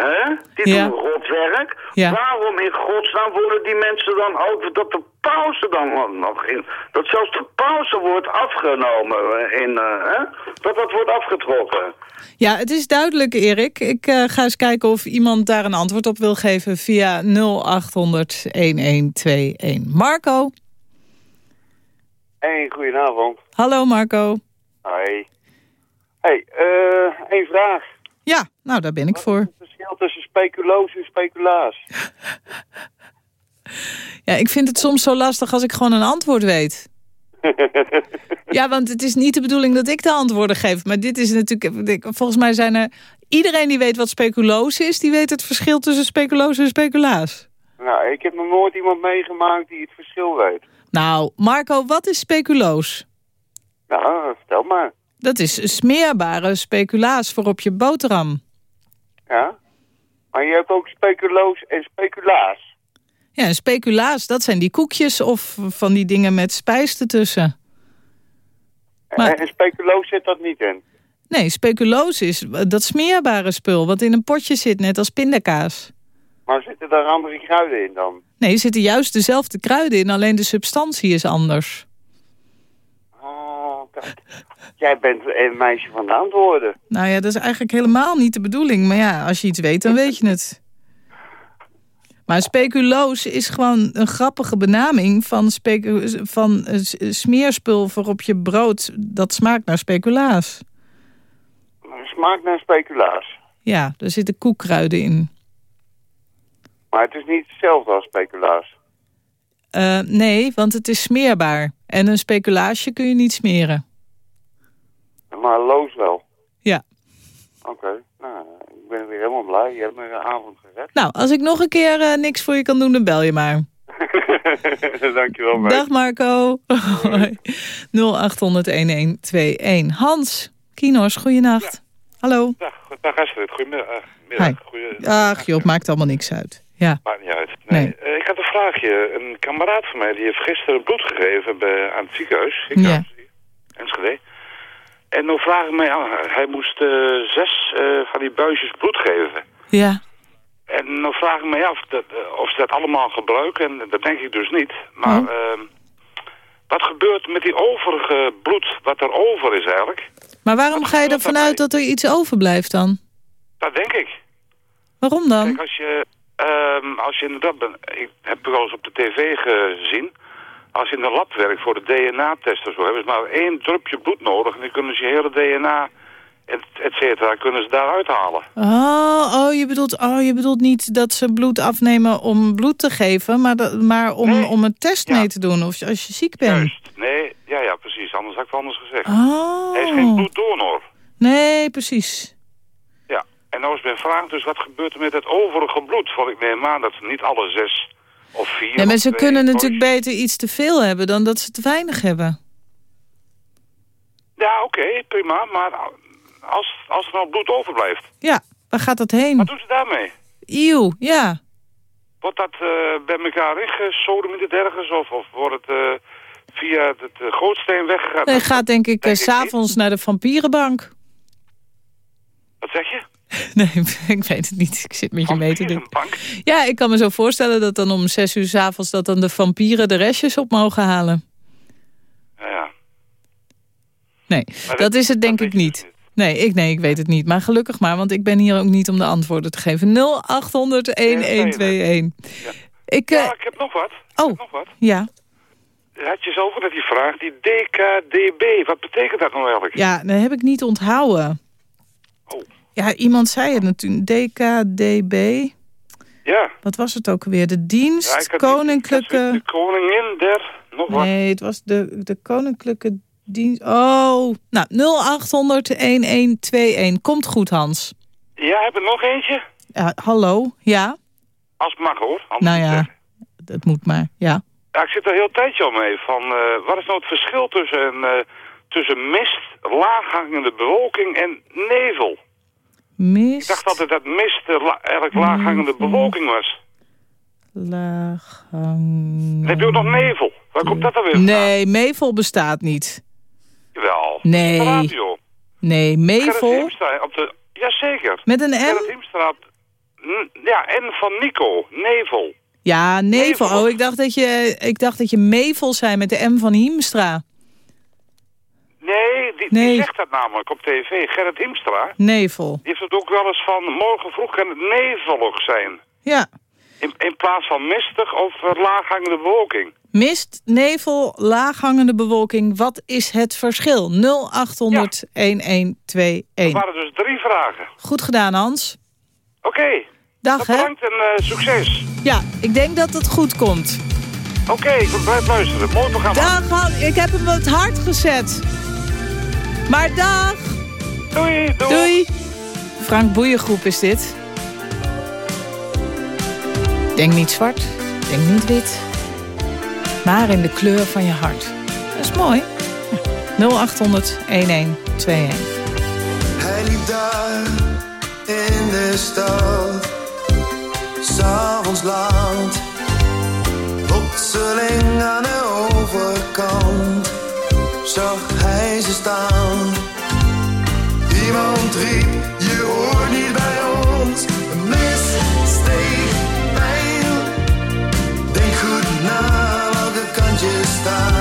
hè, die Ja. doen rotwerk, Ja. waarom in godsnaam worden die mensen dan ook, dat de pauze dan nog in, dat zelfs de pauze wordt afgenomen in, eh, hè, dat dat wordt afgetrokken. Ja, het is duidelijk, Erik. Ik eh, ga eens kijken of iemand daar een antwoord op wil geven via 0800 1121. Marco. Hey, goedenavond. Hallo Marco. Hoi. Hey, eh, één vraag. Ja, nou daar ben ik voor. Het verschil tussen speculoos en speculaas. Ja, ik vind het soms zo lastig als ik gewoon een antwoord weet. Ja, want het is niet de bedoeling dat ik de antwoorden geef. Maar dit is natuurlijk... Volgens mij zijn er... Iedereen die weet wat speculoos is... die weet het verschil tussen speculoos en speculaas. nou, ik heb nog nooit iemand meegemaakt die het verschil weet. Nou, Marco, wat is speculoos? Nou, vertel maar. Dat is smeerbare speculaas voor op je boterham. Ja? Maar je hebt ook speculoos en speculaas. Ja, en speculaas, dat zijn die koekjes of van die dingen met spijs ertussen. Maar- En, speculoos zit dat niet in. Nee, speculoos is dat smeerbare spul wat in een potje zit, net als pindakaas. Maar zitten daar andere kruiden in dan? Nee, er zitten juist dezelfde kruiden in, alleen de substantie is anders. Oh, kijk. Jij bent een meisje van de antwoorden. Nou ja, dat is eigenlijk helemaal niet de bedoeling. Maar ja, als je iets weet, dan weet je het. Maar speculoos is gewoon een grappige benaming van, van eh, s- smeerspul voor op je brood. Dat smaakt naar speculaas. Smaakt naar speculaas. Ja, er zitten koekkruiden in. Maar het is niet hetzelfde als speculaas. Eh, nee, want het is smeerbaar. En een speculaasje kun je niet smeren. Maar loos wel. Ja. Oké, nou, ik ben weer helemaal blij. Je hebt me een avond gered. Nou, als ik nog een keer eh, niks voor je kan doen, dan bel je maar. Dankjewel, meid. Dag Marco. Hoi. 0800-1121. Hans, Kinos, goeienacht. Hallo. Dag, dag Astrid, goedemiddag. Hi. Middag, goeie... Ach joh, maakt allemaal niks uit. Ja. Maakt niet uit. Nee. Nee. Eh, ik had een vraagje. Een kameraad van mij die heeft gisteren bloed gegeven bij, aan het ziekenhuis. Ik Ja. Enschede. En dan vraag ik mij af, hij moest eh, zes eh, van die buisjes bloed geven. Ja. En dan vraag ik me af dat, eh, of ze dat allemaal gebruiken. En dat denk ik dus niet. Maar Oh. ehm, wat gebeurt met die overige bloed, wat er over is eigenlijk? Maar waarom ga je ervan uit dat er iets overblijft dan? Dat denk ik. Waarom dan? Kijk, als je, ehm, als je inderdaad... Ben, ik heb wel eens op de tv gezien... Als je in de lab werkt voor de DNA-test of zo... hebben ze maar één drupje bloed nodig... en dan kunnen ze je hele DNA, et, et cetera, kunnen ze daaruit halen. Oh, oh, je bedoelt, oh, je bedoelt niet dat ze bloed afnemen om bloed te geven... maar, dat, maar om, Nee. om een test mee te doen of als je ziek bent. Juist. Nee, ja, ja, precies. Anders had ik het anders gezegd. Oh. Hij is geen bloeddonor. Nee, precies. Ja. En nou is mijn vraag dus, wat gebeurt er met het overige bloed? Want ik neem aan dat niet alle zes of vier... Nee, maar ze kunnen natuurlijk beter iets te veel hebben dan dat ze te weinig hebben. Ja, oké, prima. Maar als, als er nou bloed overblijft, Ja, waar gaat dat heen? wat doen ze daarmee? Eeuw, ja. Wordt dat eh, bij elkaar ingesodemieterd ergens? Of, of wordt het eh, via het uh, gootsteen weggegaan? Nee, gaat denk ik s s'avonds naar de vampierenbank. Wat zeg je? Nee, ik weet het niet. Ik zit met je mee te doen. Ja, ik kan me zo voorstellen dat dan om zes uur s'avonds... dat dan de vampieren de restjes op mogen halen. Ja, ja. Nee, dat dat- is het denk ik niet. Nee ik, nee, ik weet het niet. Maar gelukkig maar, want ik ben hier ook niet om de antwoorden te geven. 0800-1121. Ik, Ja, eh, ik heb nog wat. Oh. Nog wat. ja. Had je zelf ook net die vraag, die DKDB, wat betekent dat nou eigenlijk? ja, dat heb ik niet onthouden. Oh. Ja, iemand zei het natuurlijk. DKDB. Ja. Wat was het ook weer? De dienst Ja, Koninklijke... De koningin der, nog wat. Nee, het was de, de Koninklijke Dienst... Oh, nou, 0800-1121. Komt goed, Hans. Ja, heb ik nog eentje? Hallo, ja? Als het mag hoor. Anders Nou ja, het moet maar, ja. Ja, ik zit er heel tijdje al mee. Van, eh, wat is nou het verschil tussen, eh, tussen mist, laaghangende bewolking en nevel? Mist, Ik dacht altijd dat mist la- eigenlijk laaghangende bewolking was. laaghang... Dan heb je ook nog nevel. Waar komt dat dan weer vandaan? Nee, Mevel bestaat niet. Jawel. Nee. De radio. Nee, Mevel op de... Jazeker. met een M? Ja, en van Nico. Nevel. Ja, Nevel. Nevel. Oh, ik dacht, dat je, ik dacht dat je Mevel zei met de M van Hiemstra. Nee die, Nee. die zegt dat namelijk op tv. Gerrit Hiemstra. Nevel. Die heeft het ook wel eens van... Morgen vroeg kan het nevelig zijn. Ja. In, in plaats van mistig of uh, laaghangende bewolking. Mist, nevel, laaghangende bewolking. Wat is het verschil? 0800 1121. Dat waren dus drie vragen. Goed gedaan, Hans. Oké. Dag, hè? Bedankt en eh, succes. Ja, ik denk dat het goed komt. Oké, ik ben blijf luisteren. Mooi programma. Dag, Han. Ik heb hem het hart gezet. Maar dag. Doei, doei. Doei. Frank Boeiengroep is dit. Denk niet zwart, denk niet wit. Maar in de kleur van je hart. Dat is mooi. Ja. 0800 1121. Hij liep daar in de stad, s'avonds laat. Plotseling aan de overkant zag hij ze staan. Iemand riep, je hoort niet bij ons. Een mis steeg pijl. Denk goed na welke kant je staat.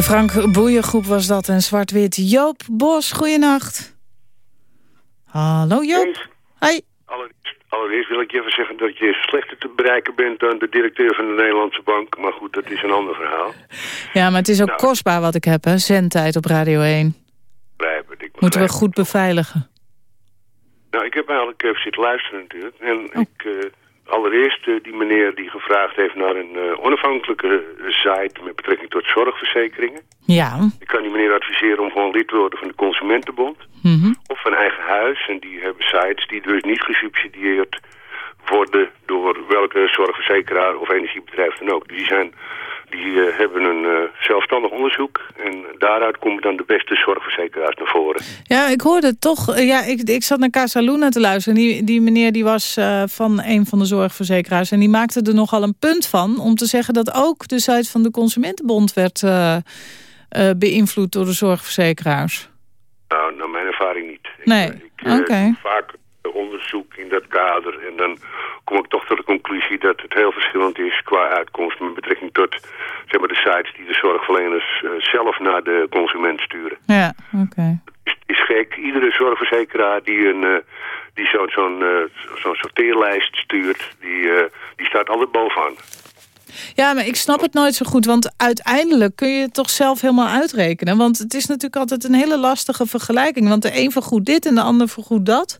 De Frank Boeiengroep was dat en zwart-wit. Joop Bos, goeienacht. Hallo Joop. Hoi. Allereerst, allereerst wil ik je even zeggen dat je slechter te bereiken bent dan de directeur van de Nederlandse Bank. Maar goed, dat is een ander verhaal. Ja, maar het is ook Nou. kostbaar wat ik heb, hè. Zendtijd op Radio 1. Begrijp het, ik Moeten we goed beveiligen. Nou, ik heb eigenlijk even zitten luisteren natuurlijk. En ik, eh, allereerst eh, die meneer die gevraagd heeft naar een eh, onafhankelijke site met betrekking tot zorgverzekeringen. Ja. Ik kan die meneer adviseren om gewoon lid te worden van de Consumentenbond. Mhm. Of van eigen huis. En die hebben sites die dus niet gesubsidieerd worden door welke zorgverzekeraar of energiebedrijf dan ook. Dus die, zijn, die eh, hebben een eh, zelfstandig onderzoek. En daaruit komen dan de beste zorgverzekeraars naar voren. Ja, ik hoorde toch. eh, Ja, ik, ik zat naar Casa Luna te luisteren. Die, die meneer die was van een van de zorgverzekeraars. En die maakte er nogal een punt van. Om te zeggen dat ook de site van de Consumentenbond werd beïnvloed door de zorgverzekeraars. Nou, naar mijn ervaring niet. Nee, oké. vaak onderzoek in dat kader. En dan kom ik toch tot de conclusie dat het heel verschillend is qua uitkomst met betrekking tot zeg maar, de sites die de zorgverleners eh, zelf naar de consument sturen. Ja, oké. Is gek. Iedere zorgverzekeraar die een eh, die zo'n zo'n eh, zo'n sorteerlijst stuurt, die, die staat altijd bovenaan. Ja, maar ik snap het nooit zo goed. Want uiteindelijk kun je het toch zelf helemaal uitrekenen. Want het is natuurlijk altijd een hele lastige vergelijking. Want de een vergoedt dit en de ander vergoedt dat.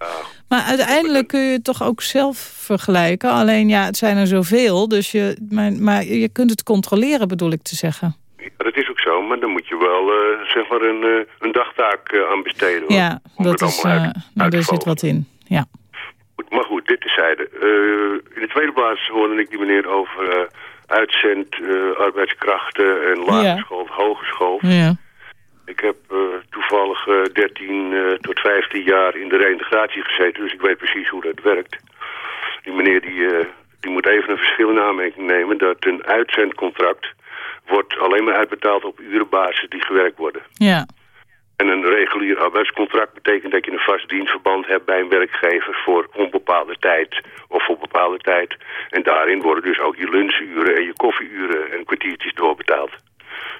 Maar uiteindelijk kun je het toch ook zelf vergelijken. Alleen ja, het zijn er zoveel. Dus je, maar, maar je kunt het controleren, bedoel ik te zeggen. Ja, dat is ook zo, maar dan moet je wel eh, zeg maar een, eh, een dagtaak eh, aan besteden. hoor. Ja, Om dat is, uit- nou, daar zit wat in. Ja. Maar goed, dit tezijde. Uh, in de tweede plaats hoorde ik die meneer over uitzend, eh, arbeidskrachten en lage Ja. school, hogeschool. ja. Ik heb eh, toevallig eh 13 eh, tot 15 jaar in de reïntegratie gezeten, dus ik weet precies hoe dat werkt. Die meneer die, die moet even een verschil in aanmerking nemen dat een uitzendcontract wordt alleen maar uitbetaald op urenbasis die gewerkt worden. Ja. En een regulier arbeidscontract betekent dat je een vast dienstverband hebt bij een werkgever voor onbepaalde tijd bepaalde tijd. En daarin worden dus ook je lunchuren en je koffieuren en kwartiertjes doorbetaald.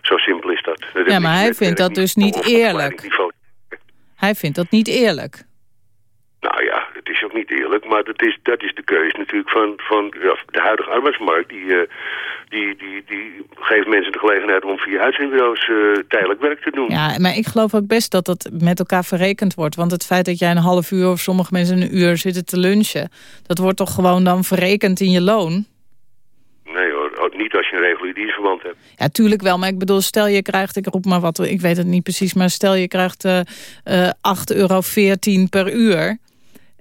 Zo simpel is dat. Ja, maar hij vindt dat dus niet eerlijk. Hij vindt dat niet eerlijk. Nou ja, het is ook niet eerlijk, maar dat is, dat is de keuze natuurlijk van, van de huidige arbeidsmarkt. Die, eh, die, die, die geeft mensen de gelegenheid om via uitzendbureaus eh, tijdelijk werk te doen. Ja, maar ik geloof ook best dat dat met elkaar verrekend wordt. Want het feit dat jij een half uur of sommige mensen een uur zitten te lunchen... dat wordt toch gewoon dan verrekend in je loon? Nee hoor, ook niet als je een regulier dienstverband hebt. Ja, tuurlijk wel. Maar ik bedoel, stel je krijgt, ik roep maar wat, ik weet het niet precies... maar stel je krijgt eh eh 8,14 euro per uur...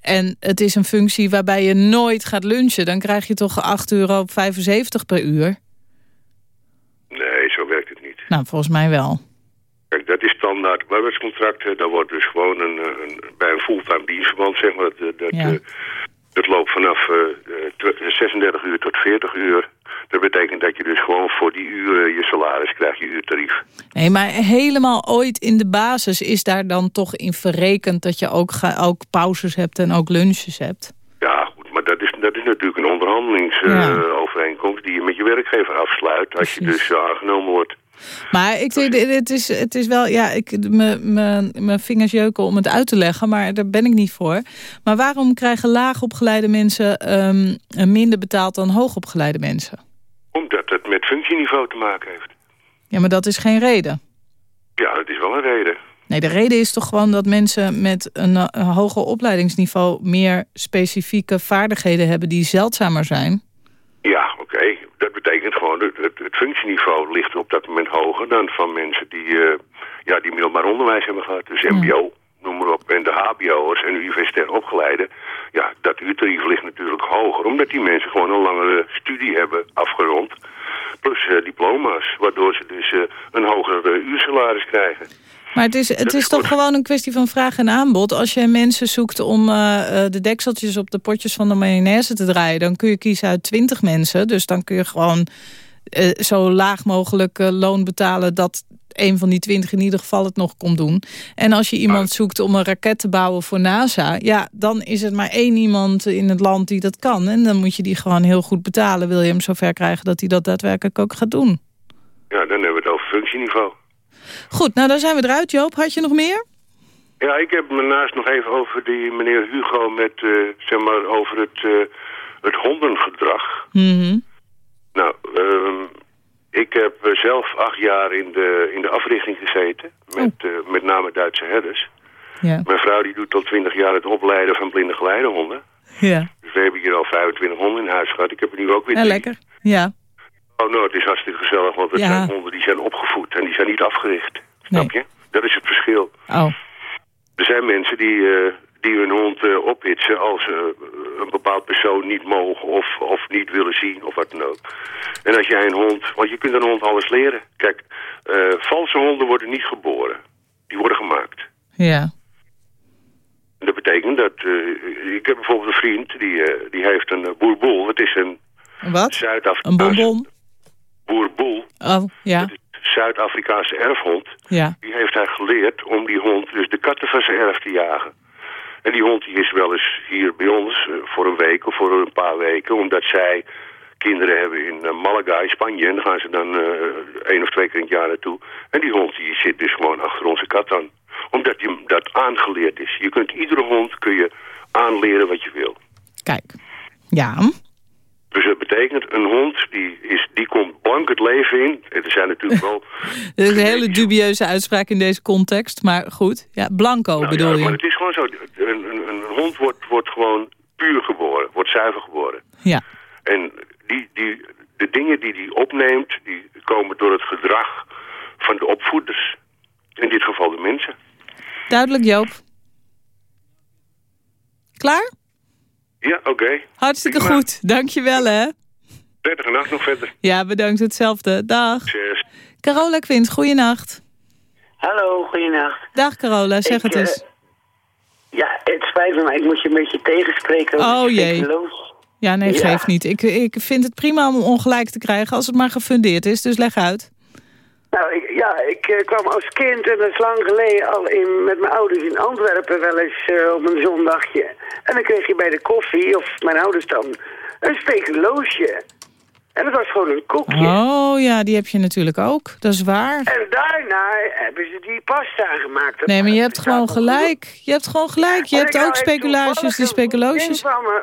en het is een functie waarbij je nooit gaat lunchen... dan krijg je toch 8,75 euro per uur? Nee, zo werkt het niet. Nou, volgens mij wel. Kijk, dat is standaard arbeidscontracten. Daar wordt dus gewoon een, eh, een, bij een fulltime dienstverband, zeg maar. Dat, dat, Ja. eh, dat loopt vanaf eh, eh, tw- 36 uur tot 40 uur. Dat betekent dat je dus gewoon voor die uren je salaris krijgt, je uurtarief. Nee, maar helemaal ooit in de basis is daar dan toch in verrekend... dat je ook, ga, ook pauzes hebt en ook lunches hebt? Ja, goed, maar dat is, dat is natuurlijk een onderhandelingsovereenkomst... die je met je werkgever afsluit als je dus eh, aangenomen wordt. Maar ik, het, is, het is wel, ja, ik, mijn vingers jeuken om het uit te leggen, maar daar ben ik niet voor. Maar waarom krijgen laagopgeleide mensen ehm, minder betaald dan hoogopgeleide mensen? Omdat het met functieniveau te maken heeft. Ja, maar dat is geen reden. Ja, dat is wel een reden. Nee, de reden is toch gewoon dat mensen met een, eh, een hoger opleidingsniveau meer specifieke vaardigheden hebben die zeldzamer zijn. Ja, oké. Dat betekent gewoon, het, het, het functieniveau ligt op dat moment hoger dan van mensen die, eh, ja, die middelbaar onderwijs hebben gehad. Dus mbo, noem maar op. En de hbo'ers en universitair opgeleide. Ja, dat uurtarief ligt natuurlijk hoger. Omdat die mensen gewoon een langere studie hebben afgerond. Plus eh, diploma's. Waardoor ze dus eh, een hoger eh, uursalaris krijgen. Maar het is, het is toch gewoon een kwestie van vraag en aanbod. Als je mensen zoekt om de dekseltjes op de potjes van de mayonaise te draaien... dan kun je kiezen uit 20 mensen. Dus dan kun je gewoon zo laag mogelijk loon betalen... dat een van die 20 in ieder geval het nog komt doen. En als je iemand zoekt om een raket te bouwen voor NASA... ja, dan is het maar één iemand in het land die dat kan. En dan moet je die gewoon heel goed betalen. Wil je hem zover krijgen dat hij dat daadwerkelijk ook gaat doen. Ja, dan hebben we het over functieniveau. Goed, nou dan zijn we eruit. Joop, had je nog meer? Ja, ik heb me naast nog even over die meneer Hugo met, eh, zeg maar, over het, eh, het hondengedrag. Mhm. Nou, ehm, ik heb eh, zelf acht jaar in de, in de africhting gezeten, met, eh, met name Duitse herders. Ja. Mijn vrouw die doet al twintig jaar het opleiden van blinde geleidehonden. Ja, Dus we hebben hier al 25 honden in huis gehad. Ik heb er nu ook weer ja drie. lekker. Ja, Oh, nou, het is hartstikke gezellig, want het Ja. zijn honden die zijn opgevoed en die zijn niet afgericht. Snap je? Dat is het verschil. oh. Er zijn mensen die, eh, die hun hond eh, ophitsen als ze een bepaald persoon niet mogen of, of niet willen zien of wat dan ook. En als jij een hond, want je kunt een hond alles leren. Kijk, eh, valse honden worden niet geboren. Die worden gemaakt. Ja. En dat betekent dat, eh, ik heb bijvoorbeeld een vriend, die, eh, die heeft een uh, boerboel. Het is een Wat? Zuid-Afrikaanse Een bonbon? boerboel. Oh, ja. Zuid-Afrikaanse erfhond. Ja. Die heeft hij geleerd om die hond dus de katten van zijn erf te jagen. En die hond die is wel eens hier bij ons eh, voor een week of voor een paar weken. Omdat zij kinderen hebben in eh, Malaga in Spanje. En dan gaan ze dan eh één of twee keer in het jaar naartoe. En die hond die zit dus gewoon achter onze kat aan. Omdat je dat aangeleerd is. Je kunt iedere hond kun je aanleren wat je wil. Kijk. Ja. Dus dat betekent, een hond die, is, die komt blank het leven in. Er zijn natuurlijk wel... Dat is een hele dubieuze uitspraak in deze context. Maar goed. Ja, blanco Nou bedoel ja, je? maar het is gewoon zo. Een, een, een hond wordt, wordt gewoon puur geboren. Wordt zuiver geboren. Ja. En die, die, de dingen die die opneemt, die komen door het gedrag van de opvoeders. In dit geval de mensen. Duidelijk, Joop. Klaar? Ja, oké. Hartstikke goed. Dankjewel, hè. Prettige nacht nog verder. Ja, bedankt hetzelfde. Dag. Cheers. Carola Quint, goeienacht. Hallo, goeienacht. Dag Carola, zeg Ik, het eh, eens. Ja, het spijt me, maar ik moet je een beetje tegenspreken. over Oh, jee. Ja, nee, ja. geeft niet. Ik, ik vind het prima om ongelijk te krijgen als het maar gefundeerd is. Dus leg uit. Nou, ik, ja, ik eh, kwam als kind, en dat is lang geleden, al in, met mijn ouders in Antwerpen wel eens eh, op een zondagje. En dan kreeg je bij de koffie, of mijn ouders dan, een speculoosje. En dat was gewoon een koekje. Oh ja, die heb je natuurlijk ook. Dat is waar. En daarna hebben ze die pasta gemaakt. Nee, maar je hebt gewoon gelijk. Je hebt gewoon gelijk. Je En hebt ik ook speculaasjes, die speculoosjes. me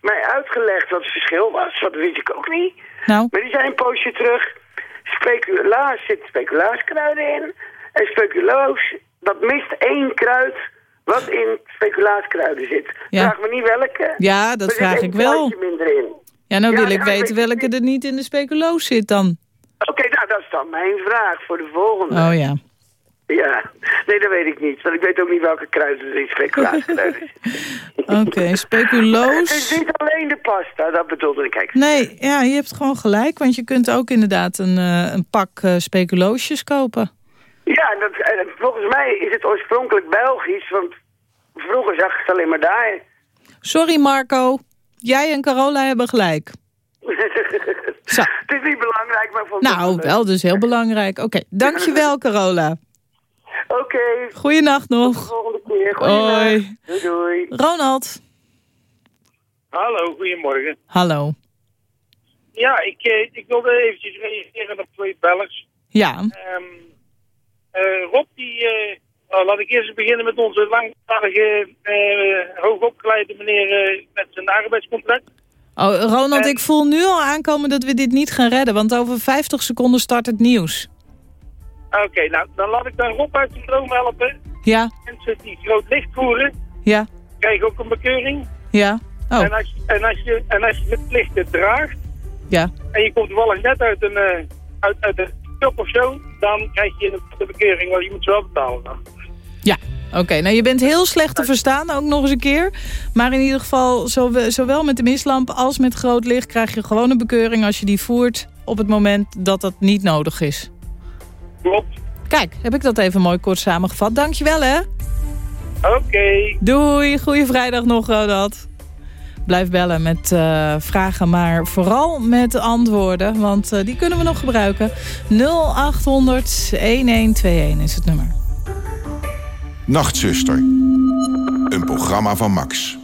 mij uitgelegd wat het verschil was. Dat wist ik ook niet. Nou, Maar die zijn een poosje terug. Speculaas zit speculaaskruiden in. En speculaas, dat mist één kruid wat in speculaaskruiden zit. Ja. Vraag me niet welke. Ja, dat vraag ik wel. minder in. ja, nou Ja, wil ik weten welke er niet in de speculoos zit dan. Oké, nou dat is dan mijn vraag voor de volgende. Oh ja. Ja, nee dat weet ik niet. Want ik weet ook niet welke kruiden er in zitten. Oké, Het is speculoos. niet alleen de pasta, dat bedoelde ik eigenlijk. Nee, ja, je hebt gewoon gelijk. Want je kunt ook inderdaad een, eh, een pak eh, speculoosjes kopen. Ja, en dat, en volgens mij is het oorspronkelijk Belgisch, want vroeger zag ik het alleen maar daar. Sorry Marco, jij en Carola hebben gelijk. Zo. Het is niet belangrijk, maar vond het Nou, wel dus heel belangrijk. Oké, dankjewel Carola. Oké, Goeienacht nog. volgende keer. Hoi. Doei, doei. Ronald. Hallo, goedemorgen. Hallo. Ja, ik, eh, ik wilde eventjes reageren op twee bellers. Ja, Ehm, eh, Rob, die, eh, nou, laat ik eerst beginnen met onze langjarige eh, hoogopgeleide meneer eh, met zijn arbeidscontract. oh, Ronald, ik voel nu al aankomen dat we dit niet gaan redden. Want over 50 seconden start het nieuws. Oké, nou, dan laat ik dan Rob uit de droom helpen. Ja, Mensen die groot licht voeren, ja, krijgen ook een bekeuring. ja. Oh, En, als, je- en, als je, en als je het licht draagt, ja. en je komt toevallig net uit een, eh, uit, uit een job of zo, dan krijg je een de bekeuring, want je moet ze wel betalen dan. Ja, oké. Nou, je bent heel slecht te verstaan, ook nog eens een keer. Maar in ieder geval, zowe- zowel met de mislamp als met groot licht... krijg je gewoon een bekeuring als je die voert... op het moment dat dat niet nodig is. Klopt. Kijk, heb ik dat even mooi kort samengevat. Dankjewel, hè. Oké. Doei, goeie vrijdag nog, Ronald. Blijf bellen met eh, vragen, maar vooral met antwoorden. Want eh, die kunnen we nog gebruiken. 0800 1121 is het nummer. Nachtzuster. Een programma van Max.